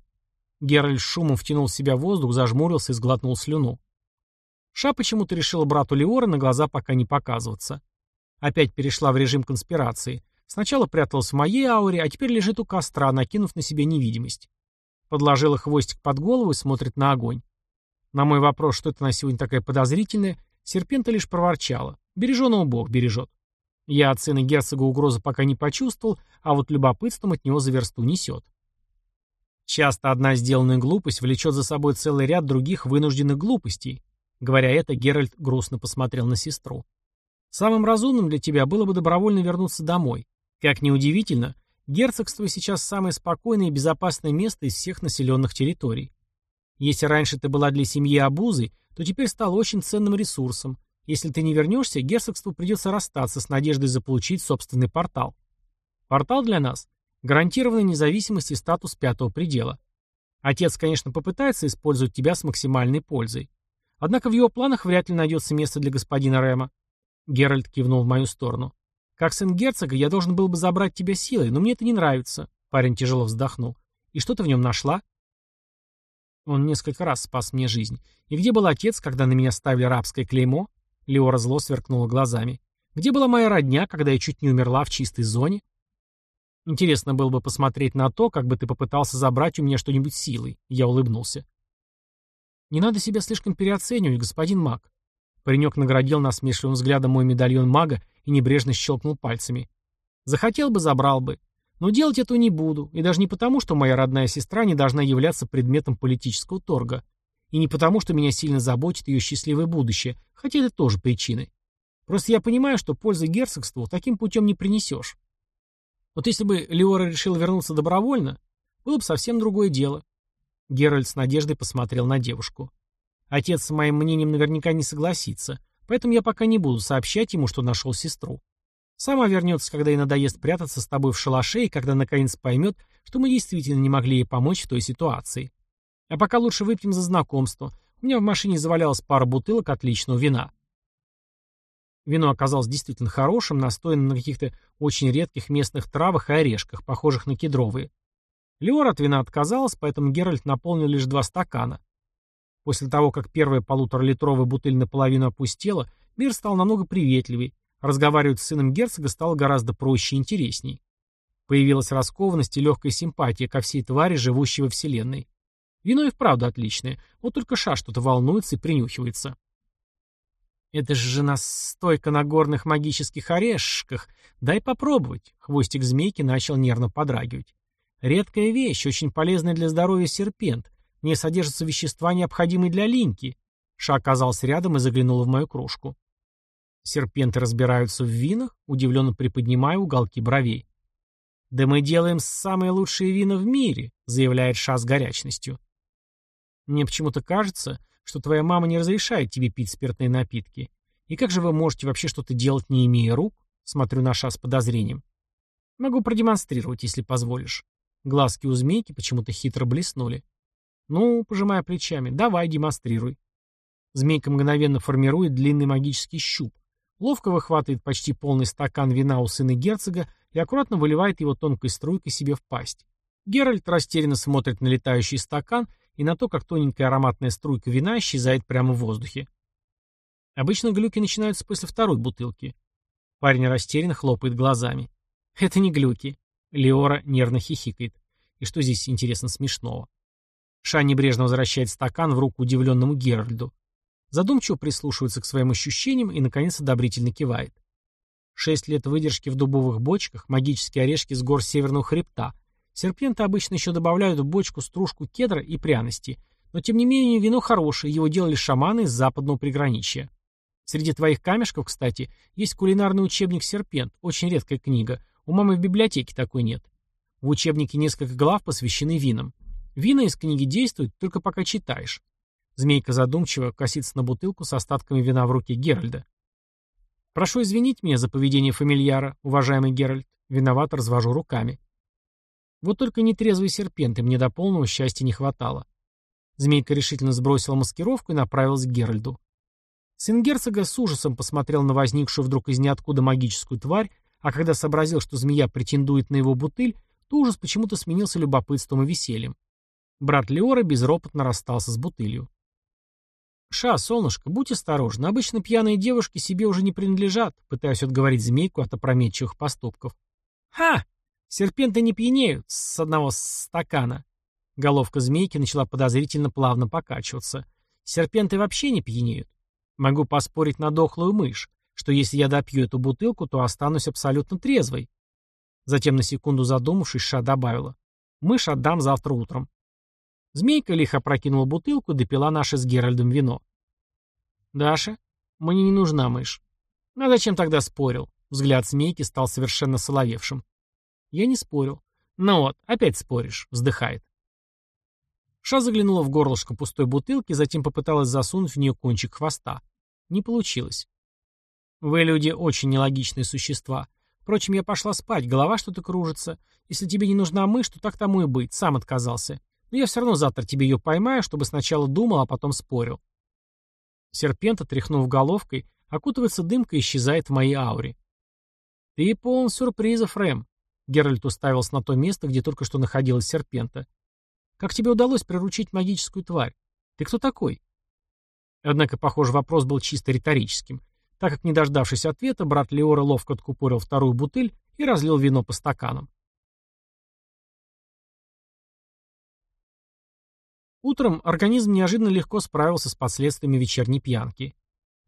Геральт шумом втянул в себя воздух, зажмурился и сглотнул слюну. Ша почему-то решила брату Леора на глаза пока не показываться. Опять перешла в режим конспирации. Сначала пряталась в моей ауре, а теперь лежит у костра, накинув на себя невидимость. Подложила хвостик под голову и смотрит на огонь. На мой вопрос, что это на сегодня такая подозрительная, Серпента лишь проворчала. Береженого Бог бережет. Я от сына герцога угрозы пока не почувствовал, а вот любопытством от него за версту несет. Часто одна сделанная глупость влечет за собой целый ряд других вынужденных глупостей. Говоря это, Геральт грустно посмотрел на сестру. Самым разумным для тебя было бы добровольно вернуться домой. Как ни удивительно, герцогство сейчас самое спокойное и безопасное место из всех населенных территорий. Если раньше ты была для семьи обузой, то теперь стала очень ценным ресурсом, если ты не вернешься, герцогству придется расстаться с надеждой заполучить собственный портал. Портал для нас – гарантированная независимость и статус пятого предела. Отец, конечно, попытается использовать тебя с максимальной пользой. Однако в его планах вряд ли найдется место для господина Рема. Геральт кивнул в мою сторону. Как сын герцога я должен был бы забрать тебя силой, но мне это не нравится. Парень тяжело вздохнул. И что ты в нем нашла? Он несколько раз спас мне жизнь. И где был отец, когда на меня ставили рабское клеймо? Леора зло сверкнула глазами. «Где была моя родня, когда я чуть не умерла в чистой зоне?» «Интересно было бы посмотреть на то, как бы ты попытался забрать у меня что-нибудь силой», — я улыбнулся. «Не надо себя слишком переоценивать, господин маг». Паренек наградил насмешливым взглядом мой медальон мага и небрежно щелкнул пальцами. «Захотел бы, забрал бы. Но делать этого не буду, и даже не потому, что моя родная сестра не должна являться предметом политического торга, и не потому, что меня сильно заботит ее счастливое будущее, хотя это тоже причиной. Просто я понимаю, что пользы герцогству таким путем не принесешь. Вот если бы Леора решил вернуться добровольно, было бы совсем другое дело. Геральт с надеждой посмотрел на девушку. Отец с моим мнением наверняка не согласится, поэтому я пока не буду сообщать ему, что нашел сестру. Сама вернется, когда ей надоест прятаться с тобой в шалаше, и когда наконец поймет, что мы действительно не могли ей помочь в той ситуации. А пока лучше выпьем за знакомство. У меня в машине завалялась пара бутылок отличного вина. Вино оказалось действительно хорошим, настоянным на каких-то очень редких местных травах и орешках, похожих на кедровые. Леор от вина отказалась, поэтому Геральт наполнил лишь два стакана. После того, как первая полуторалитровая бутыль наполовину опустела, мир стал намного приветливей, разговаривать с сыном герцога стало гораздо проще и интересней. Появилась раскованность и легкая симпатия ко всей твари, живущей во Вселенной. Вино и вправду отличное, вот только Ша что-то волнуется и принюхивается. «Это же жена стойка на горных магических орешках. Дай попробовать». Хвостик змейки начал нервно подрагивать. Редкая вещь, очень полезная для здоровья серпент. В ней содержатся вещества, необходимые для линьки. Ша оказался рядом и заглянул в мою кружку. Серпенты разбираются в винах, удивленно приподнимая уголки бровей. «Да мы делаем самые лучшие вина в мире», — заявляет Ша с горячностью. «Мне почему-то кажется, что твоя мама не разрешает тебе пить спиртные напитки. И как же вы можете вообще что-то делать, не имея рук?» Смотрю на Ша с подозрением. «Могу продемонстрировать, если позволишь». Глазки у змейки почему-то хитро блеснули. «Ну, пожимая плечами, давай, демонстрируй». Змейка мгновенно формирует длинный магический щуп. Ловко выхватывает почти полный стакан вина у сына герцога и аккуратно выливает его тонкой струйкой себе в пасть. Геральт растерянно смотрит на летающий стакан и на то, как тоненькая ароматная струйка вина исчезает прямо в воздухе. Обычно глюки начинаются после второй бутылки. Парень растерянно хлопает глазами. Это не глюки. Леора нервно хихикает. И что здесь, интересно, смешного? Ша небрежно возвращает стакан в руку удивленному Геральду. Задумчиво прислушивается к своим ощущениям и, наконец, одобрительно кивает. Шесть лет выдержки в дубовых бочках, магические орешки с гор северного хребта. Серпенты обычно еще добавляют в бочку стружку кедра и пряности. Но, тем не менее, вино хорошее, его делали шаманы из западного приграничья. Среди твоих камешков, кстати, есть кулинарный учебник «Серпент», очень редкая книга, у мамы в библиотеке такой нет. В учебнике несколько глав посвящены винам. Вина из книги действуют только пока читаешь. Змейка задумчиво косится на бутылку с остатками вина в руке Геральда. «Прошу извинить меня за поведение фамильяра, уважаемый Геральт. Виноват развожу руками». Вот только нетрезвые серпенты мне до полного счастья не хватало. Змейка решительно сбросила маскировку и направилась к Геральду. Сын герцога с ужасом посмотрел на возникшую вдруг из ниоткуда магическую тварь а когда сообразил, что змея претендует на его бутыль, то ужас почему-то сменился любопытством и весельем. Брат Леора безропотно расстался с бутылью. «Ша, солнышко, будь осторожна. Обычно пьяные девушки себе уже не принадлежат», пытаясь отговорить змейку от опрометчивых поступков. «Ха! Серпенты не пьянеют с одного стакана». Головка змейки начала подозрительно плавно покачиваться. «Серпенты вообще не пьянеют. Могу поспорить на дохлую мышь что если я допью эту бутылку, то останусь абсолютно трезвой. Затем на секунду задумавшись, Ша добавила. Мышь отдам завтра утром. Змейка лихо прокинула бутылку и допила наше с Геральдом вино. «Даша, мне не нужна мышь». «А зачем тогда спорил?» Взгляд змейки стал совершенно соловевшим. Я не спорил. «Ну вот, опять споришь», — вздыхает. Ша заглянула в горлышко пустой бутылки, затем попыталась засунуть в нее кончик хвоста. Не получилось. Вы, люди, очень нелогичные существа. Впрочем, я пошла спать, голова что-то кружится. Если тебе не нужна мышь, то так тому и быть, сам отказался. Но я все равно завтра тебе ее поймаю, чтобы сначала думал, а потом спорил. Серпент, отряхнув головкой, окутывается дымкой и исчезает в моей ауре. Ты полон сюрпризов, Рэм. Геральт уставился на то место, где только что находилась серпента. Как тебе удалось приручить магическую тварь? Ты кто такой? Однако, похоже, вопрос был чисто риторическим. Так как, не дождавшись ответа, брат Леора ловко откупорил вторую бутыль и разлил вино по стаканам. Утром организм неожиданно легко справился с последствиями вечерней пьянки.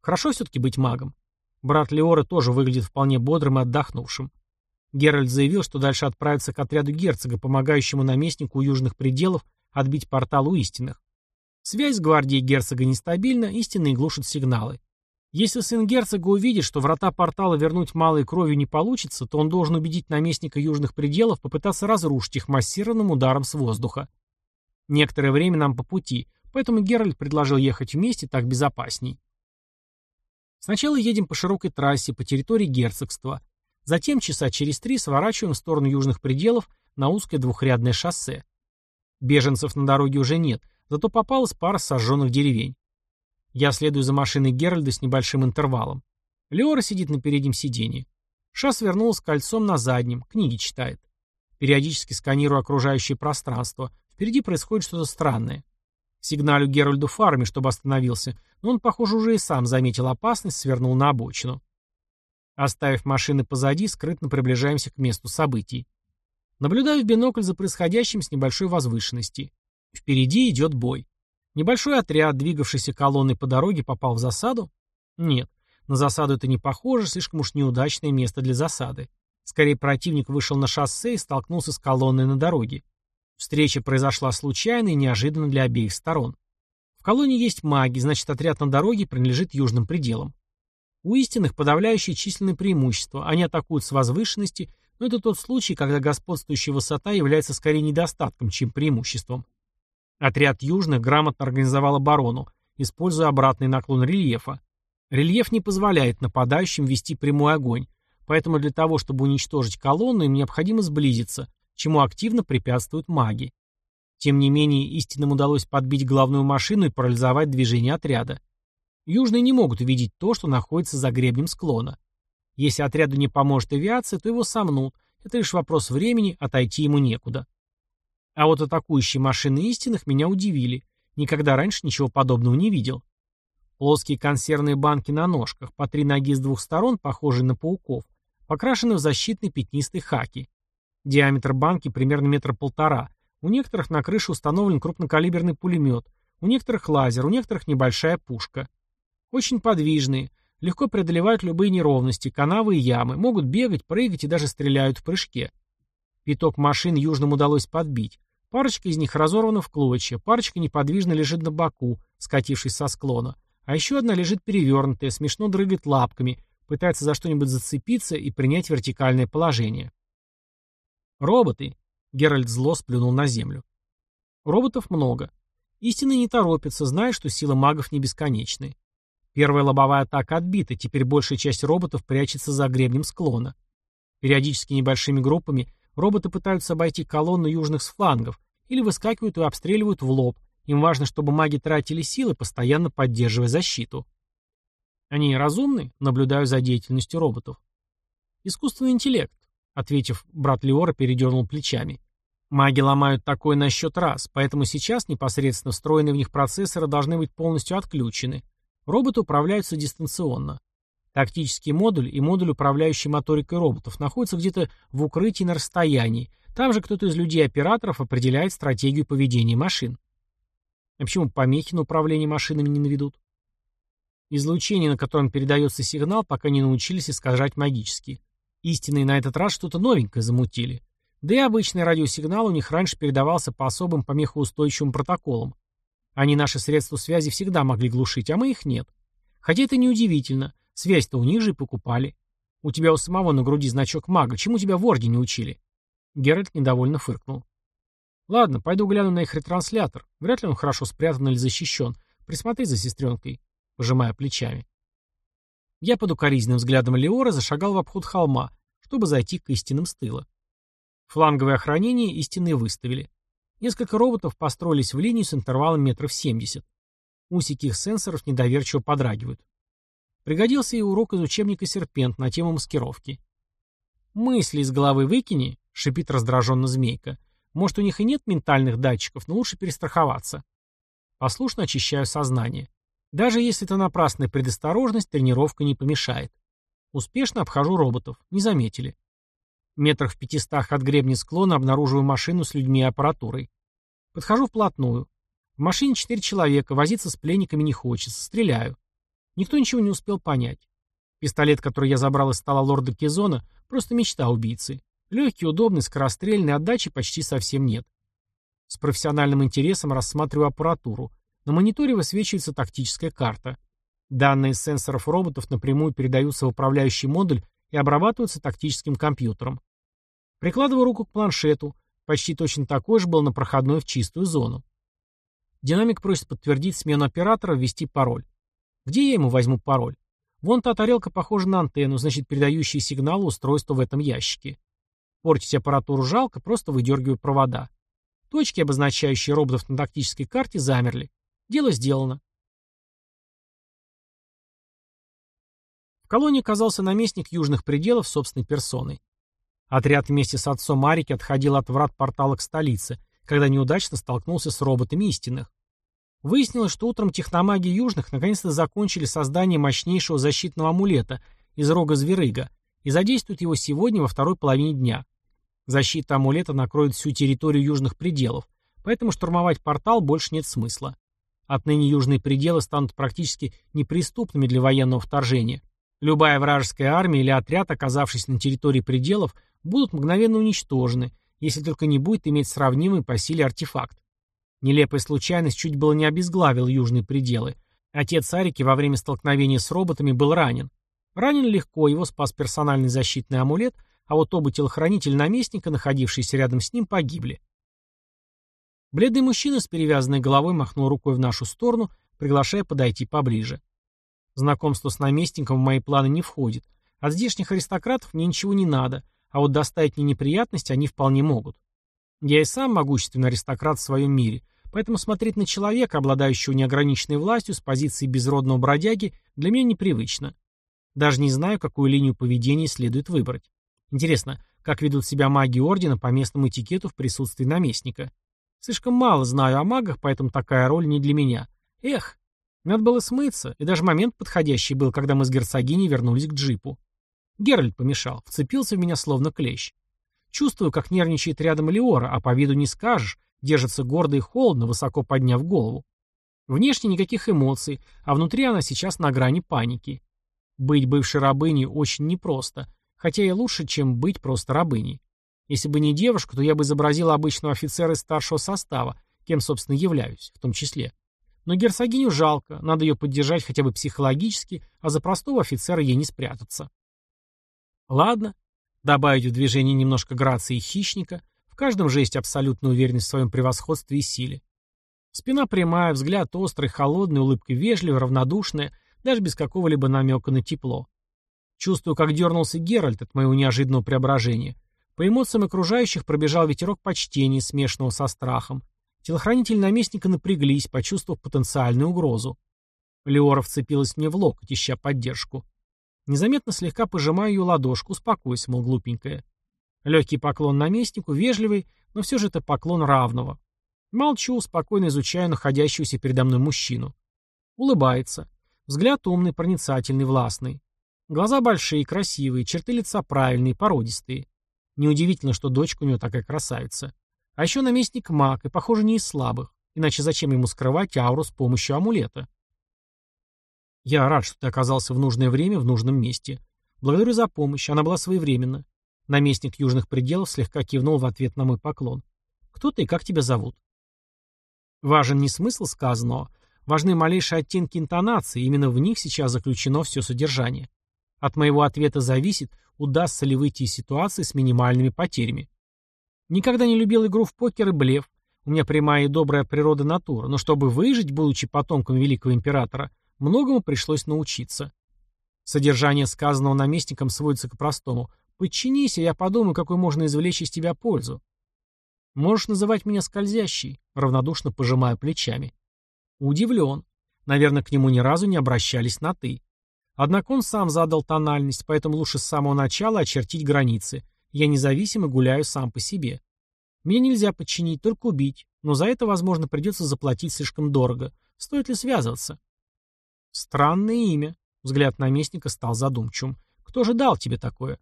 Хорошо все-таки быть магом. Брат Леора тоже выглядит вполне бодрым и отдохнувшим. Геральт заявил, что дальше отправится к отряду герцога, помогающему наместнику южных пределов отбить портал у истинных. Связь с гвардией герцога нестабильна, истинные глушат сигналы. Если сын герцога увидит, что врата портала вернуть малой кровью не получится, то он должен убедить наместника южных пределов попытаться разрушить их массированным ударом с воздуха. Некоторое время нам по пути, поэтому Геральт предложил ехать вместе, так безопасней. Сначала едем по широкой трассе по территории герцогства, затем часа через три сворачиваем в сторону южных пределов на узкое двухрядное шоссе. Беженцев на дороге уже нет, зато попалась пара сожженных деревень. Я следую за машиной Геральда с небольшим интервалом. Леора сидит на переднем сиденье. Шас вернулась кольцом на заднем, книги читает. Периодически сканирую окружающее пространство. Впереди происходит что-то странное. Сигналю Геральду фарме, чтобы остановился, но он, похоже, уже и сам заметил опасность, свернул на обочину. Оставив машины позади, скрытно приближаемся к месту событий. Наблюдаю в бинокль за происходящим с небольшой возвышенности. Впереди идет бой. Небольшой отряд, двигавшийся колонной по дороге, попал в засаду? Нет, на засаду это не похоже, слишком уж неудачное место для засады. Скорее, противник вышел на шоссе и столкнулся с колонной на дороге. Встреча произошла случайно и неожиданно для обеих сторон. В колонии есть маги, значит, отряд на дороге принадлежит южным пределам. У истинных подавляющее численное преимущество, они атакуют с возвышенности, но это тот случай, когда господствующая высота является скорее недостатком, чем преимуществом. Отряд южных грамотно организовал оборону, используя обратный наклон рельефа. Рельеф не позволяет нападающим вести прямой огонь, поэтому для того, чтобы уничтожить колонну, им необходимо сблизиться, чему активно препятствуют маги. Тем не менее, истинным удалось подбить главную машину и парализовать движение отряда. Южные не могут видеть то, что находится за гребнем склона. Если отряду не поможет авиация, то его сомнут. Это лишь вопрос времени, отойти ему некуда. А вот атакующие машины истинных меня удивили. Никогда раньше ничего подобного не видел. Плоские консервные банки на ножках, по три ноги с двух сторон, похожие на пауков, покрашены в защитный пятнистый хаки. Диаметр банки примерно метра полтора. У некоторых на крыше установлен крупнокалиберный пулемет, у некоторых лазер, у некоторых небольшая пушка. Очень подвижные, легко преодолевают любые неровности, канавы и ямы, могут бегать, прыгать и даже стреляют в прыжке. Пяток машин южным удалось подбить. Парочка из них разорвана в клочья, парочка неподвижно лежит на боку, скатившись со склона. А еще одна лежит перевернутая, смешно дрыгает лапками, пытается за что-нибудь зацепиться и принять вертикальное положение. Роботы. Геральт зло сплюнул на землю. Роботов много. Истинно не торопятся, зная, что сила магов не бесконечны. Первая лобовая атака отбита, теперь большая часть роботов прячется за гребнем склона. Периодически небольшими группами роботы пытаются обойти колонну южных с флангов или выскакивают и обстреливают в лоб. Им важно, чтобы маги тратили силы, постоянно поддерживая защиту. Они разумны, наблюдаю за деятельностью роботов. Искусственный интеллект, ответив, брат Леора передернул плечами. Маги ломают такое на счет раз, поэтому сейчас непосредственно встроенные в них процессоры должны быть полностью отключены. Роботы управляются дистанционно. Тактический модуль и модуль, управляющий моторикой роботов, находятся где-то в укрытии на расстоянии. Там же кто-то из людей-операторов определяет стратегию поведения машин. А почему помехи на управление машинами не наведут? Излучение, на котором передается сигнал, пока не научились искажать магически. Истинные на этот раз что-то новенькое замутили. Да и обычный радиосигнал у них раньше передавался по особым помехоустойчивым протоколам. Они наши средства связи всегда могли глушить, а мы их нет. Хотя это неудивительно. Связь-то у них же и покупали. У тебя у самого на груди значок мага. Чему тебя в Орде не учили?» Геральт недовольно фыркнул. «Ладно, пойду гляну на их ретранслятор. Вряд ли он хорошо спрятан или защищен. Присмотри за сестренкой», пожимая плечами. Я под укоризненным взглядом Леора зашагал в обход холма, чтобы зайти к истинным с тыла. Фланговое охранение истинные выставили. Несколько роботов построились в линию с интервалом метров 70. Усики их сенсоров недоверчиво подрагивают. Пригодился и урок из учебника «Серпент» на тему маскировки. «Мысли из головы выкини», — шипит раздраженно змейка. «Может, у них и нет ментальных датчиков, но лучше перестраховаться». Послушно очищаю сознание. Даже если это напрасная предосторожность, тренировка не помешает. Успешно обхожу роботов. Не заметили. Метрах в пятистах от гребня склона обнаруживаю машину с людьми и аппаратурой. Подхожу вплотную. В машине четыре человека, возиться с пленниками не хочется, стреляю. Никто ничего не успел понять. Пистолет, который я забрал из стола лорда Кизона, просто мечта убийцы. Легкий, удобный, скорострельный, отдачи почти совсем нет. С профессиональным интересом рассматриваю аппаратуру. На мониторе высвечивается тактическая карта. Данные сенсоров роботов напрямую передаются в управляющий модуль и обрабатываются тактическим компьютером. Прикладываю руку к планшету. Почти точно такой же был на проходной в чистую зону. Динамик просит подтвердить смену оператора, ввести пароль. Где я ему возьму пароль? Вон та тарелка похожа на антенну, значит, передающий сигнал устройство в этом ящике. Портить аппаратуру жалко, просто выдергиваю провода. Точки, обозначающие роботов на тактической карте, замерли. Дело сделано. Колонии оказался наместник южных пределов собственной персоной. Отряд вместе с отцом Марики отходил от врат портала к столице, когда неудачно столкнулся с роботами истинных. Выяснилось, что утром техномаги Южных наконец-то закончили создание мощнейшего защитного амулета из рога зверыга и задействуют его сегодня во второй половине дня. Защита амулета накроет всю территорию южных пределов, поэтому штурмовать портал больше нет смысла. Отныне южные пределы станут практически неприступными для военного вторжения. Любая вражеская армия или отряд, оказавшись на территории пределов, будут мгновенно уничтожены, если только не будет иметь сравнимый по силе артефакт. Нелепая случайность чуть было не обезглавил южные пределы. Отец Арики во время столкновения с роботами был ранен. Ранен легко, его спас персональный защитный амулет, а вот оба телохранителя наместника, находившиеся рядом с ним, погибли. Бледный мужчина с перевязанной головой махнул рукой в нашу сторону, приглашая подойти поближе. Знакомство с наместником в мои планы не входит. От здешних аристократов мне ничего не надо, а вот доставить мне неприятности они вполне могут. Я и сам могущественный аристократ в своем мире, Поэтому смотреть на человека, обладающего неограниченной властью, с позиции безродного бродяги, для меня непривычно. Даже не знаю, какую линию поведения следует выбрать. Интересно, как ведут себя маги Ордена по местному этикету в присутствии наместника. Слишком мало знаю о магах, поэтому такая роль не для меня. Эх, надо было смыться, и даже момент подходящий был, когда мы с герцогиней вернулись к джипу. Геральт помешал, вцепился в меня словно клещ. Чувствую, как нервничает рядом Леора, а по виду не скажешь, Держится гордо и холодно, высоко подняв голову. Внешне никаких эмоций, а внутри она сейчас на грани паники. Быть бывшей рабыней очень непросто, хотя и лучше, чем быть просто рабыней. Если бы не девушка, то я бы изобразил обычного офицера из старшего состава, кем, собственно, являюсь, в том числе. Но герцогиню жалко, надо ее поддержать хотя бы психологически, а за простого офицера ей не спрятаться. Ладно, добавить в движение немножко грации хищника, в каждом жесте абсолютная уверенность в своем превосходстве и силе. Спина прямая, взгляд острый, холодный, улыбка вежливая, равнодушная, даже без какого-либо намека на тепло. Чувствую, как дернулся Геральт от моего неожиданного преображения. По эмоциям окружающих пробежал ветерок почтения, смешанного со страхом. Телохранители наместника напряглись, почувствовав потенциальную угрозу. Леора вцепилась мне в локоть, ища поддержку. Незаметно слегка пожимаю ее ладошку, успокойся, мол, глупенькая. Легкий поклон наместнику, вежливый, но все же это поклон равного. Молчу, спокойно изучаю находящегося передо мной мужчину. Улыбается. Взгляд умный, проницательный, властный. Глаза большие, красивые, черты лица правильные, породистые. Неудивительно, что дочка у него такая красавица. А еще наместник маг, и, похоже, не из слабых. Иначе зачем ему скрывать ауру с помощью амулета? Я рад, что ты оказался в нужное время в нужном месте. Благодарю за помощь, она была своевременна. Наместник южных пределов слегка кивнул в ответ на мой поклон. «Кто ты и как тебя зовут?» Важен не смысл сказанного, важны малейшие оттенки интонации, именно в них сейчас заключено все содержание. От моего ответа зависит, удастся ли выйти из ситуации с минимальными потерями. Никогда не любил игру в покер и блеф, у меня прямая и добрая природа натура, но чтобы выжить, будучи потомком великого императора, многому пришлось научиться. Содержание сказанного наместником сводится к простому – Подчинись, я подумаю, какой можно извлечь из тебя пользу. Можешь называть меня скользящий, равнодушно пожимая плечами. Удивлен. Наверное, к нему ни разу не обращались на «ты». Однако он сам задал тональность, поэтому лучше с самого начала очертить границы. Я независимо гуляю сам по себе. Мне нельзя подчинить, только убить, но за это, возможно, придется заплатить слишком дорого. Стоит ли связываться? Странное имя. Взгляд наместника стал задумчивым. Кто же дал тебе такое?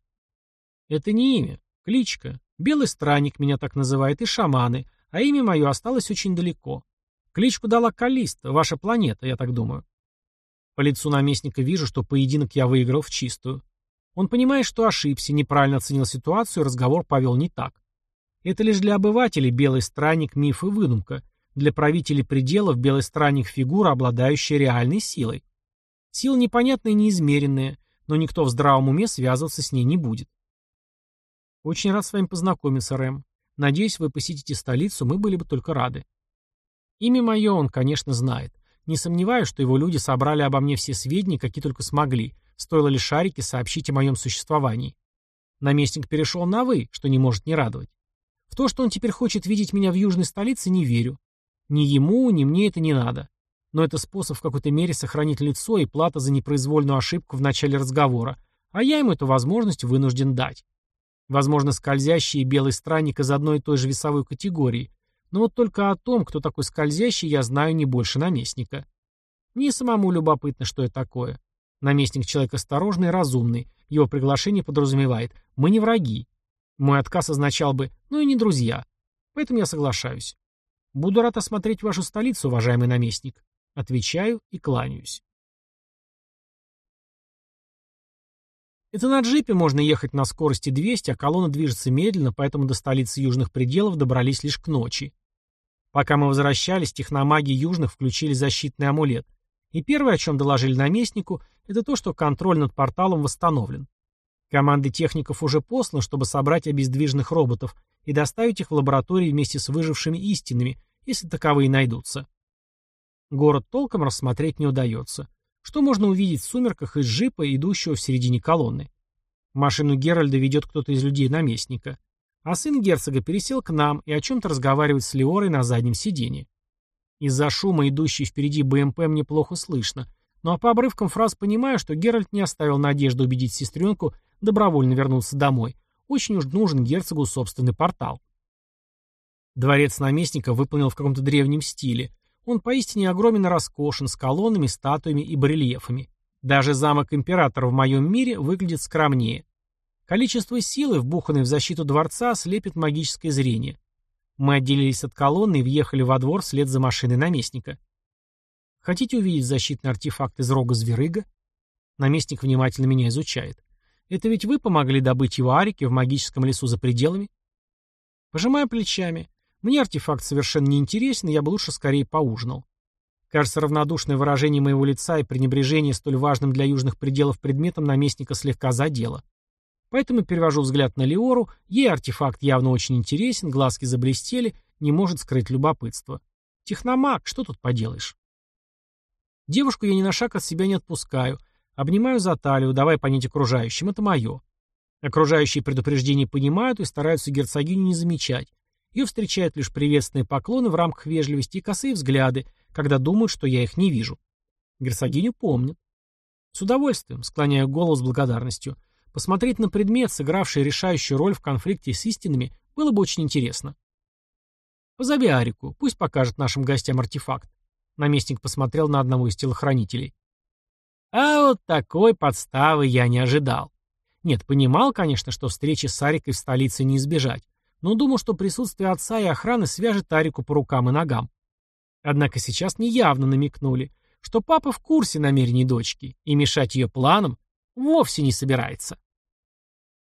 Это не имя, кличка. Белый странник меня так называет и шаманы, а имя мое осталось очень далеко. Кличку дала Калиста, ваша планета, я так думаю. По лицу наместника вижу, что поединок я выиграл в чистую. Он понимает, что ошибся, неправильно оценил ситуацию, разговор повел не так. Это лишь для обывателей белый странник миф и выдумка. Для правителей пределов белый странник фигура, обладающая реальной силой. Сила непонятная и неизмеренная, но никто в здравом уме связываться с ней не будет. Очень рад с вами познакомиться, Рэм. Надеюсь, вы посетите столицу, мы были бы только рады. Имя мое он, конечно, знает. Не сомневаюсь, что его люди собрали обо мне все сведения, какие только смогли, стоило ли шарики сообщить о моем существовании. Наместник перешел на «вы», что не может не радовать. В то, что он теперь хочет видеть меня в южной столице, не верю. Ни ему, ни мне это не надо. Но это способ в какой-то мере сохранить лицо и плата за непроизвольную ошибку в начале разговора, а я ему эту возможность вынужден дать. Возможно, скользящий и белый странник из одной и той же весовой категории, но вот только о том, кто такой скользящий, я знаю не больше наместника. Мне самому любопытно, что это такое. Наместник человек осторожный и разумный, его приглашение подразумевает «мы не враги». Мой отказ означал бы «ну и не друзья». Поэтому я соглашаюсь. Буду рад осмотреть вашу столицу, уважаемый наместник. Отвечаю и кланяюсь. Это на джипе можно ехать на скорости 200, а колонна движется медленно, поэтому до столицы южных пределов добрались лишь к ночи. Пока мы возвращались, техномаги южных включили защитный амулет. И первое, о чем доложили наместнику, это то, что контроль над порталом восстановлен. Команды техников уже посланы, чтобы собрать обездвиженных роботов и доставить их в лаборатории вместе с выжившими истинными, если таковые найдутся. Город толком рассмотреть не удается. Что можно увидеть в сумерках из джипа, идущего в середине колонны? Машину Геральда ведет кто-то из людей наместника. А сын герцога пересел к нам и о чем-то разговаривает с Леорой на заднем сиденье. Из-за шума, идущей впереди БМП, мне плохо слышно. Ну а по обрывкам фраз понимаю, что Геральт не оставил надежды убедить сестренку добровольно вернуться домой. Очень уж нужен герцогу собственный портал. Дворец наместника выполнил в каком-то древнем стиле. Он поистине огромен и роскошен, с колоннами, статуями и барельефами. Даже замок императора в моем мире выглядит скромнее. Количество силы, вбуханной в защиту дворца, слепит магическое зрение. Мы отделились от колонны и въехали во двор вслед за машиной наместника. Хотите увидеть защитный артефакт из рога зверыга? Наместник внимательно меня изучает. Это ведь вы помогли добыть его арике в магическом лесу за пределами? Пожимаю плечами. Мне артефакт совершенно не интересен, я бы лучше скорее поужинал. Кажется, равнодушное выражение моего лица и пренебрежение столь важным для южных пределов предметом наместника слегка задело. Поэтому перевожу взгляд на Леору, ей артефакт явно очень интересен, глазки заблестели, не может скрыть любопытство. Техномаг, что тут поделаешь? Девушку я ни на шаг от себя не отпускаю, обнимаю за талию, давай понять окружающим, это мое. Окружающие предупреждения понимают и стараются герцогиню не замечать, ее встречают лишь приветственные поклоны в рамках вежливости и косые взгляды, когда думают, что я их не вижу. Герцогиню помнят. С удовольствием, склоняю голову с благодарностью. Посмотреть на предмет, сыгравший решающую роль в конфликте с истинными, было бы очень интересно. Позови Арику, пусть покажет нашим гостям артефакт. Наместник посмотрел на одного из телохранителей. А вот такой подставы я не ожидал. Нет, понимал, конечно, что встречи с Арикой в столице не избежать но думал, что присутствие отца и охраны свяжет Тарику по рукам и ногам. Однако сейчас неявно намекнули, что папа в курсе намерений дочки и мешать ее планам вовсе не собирается.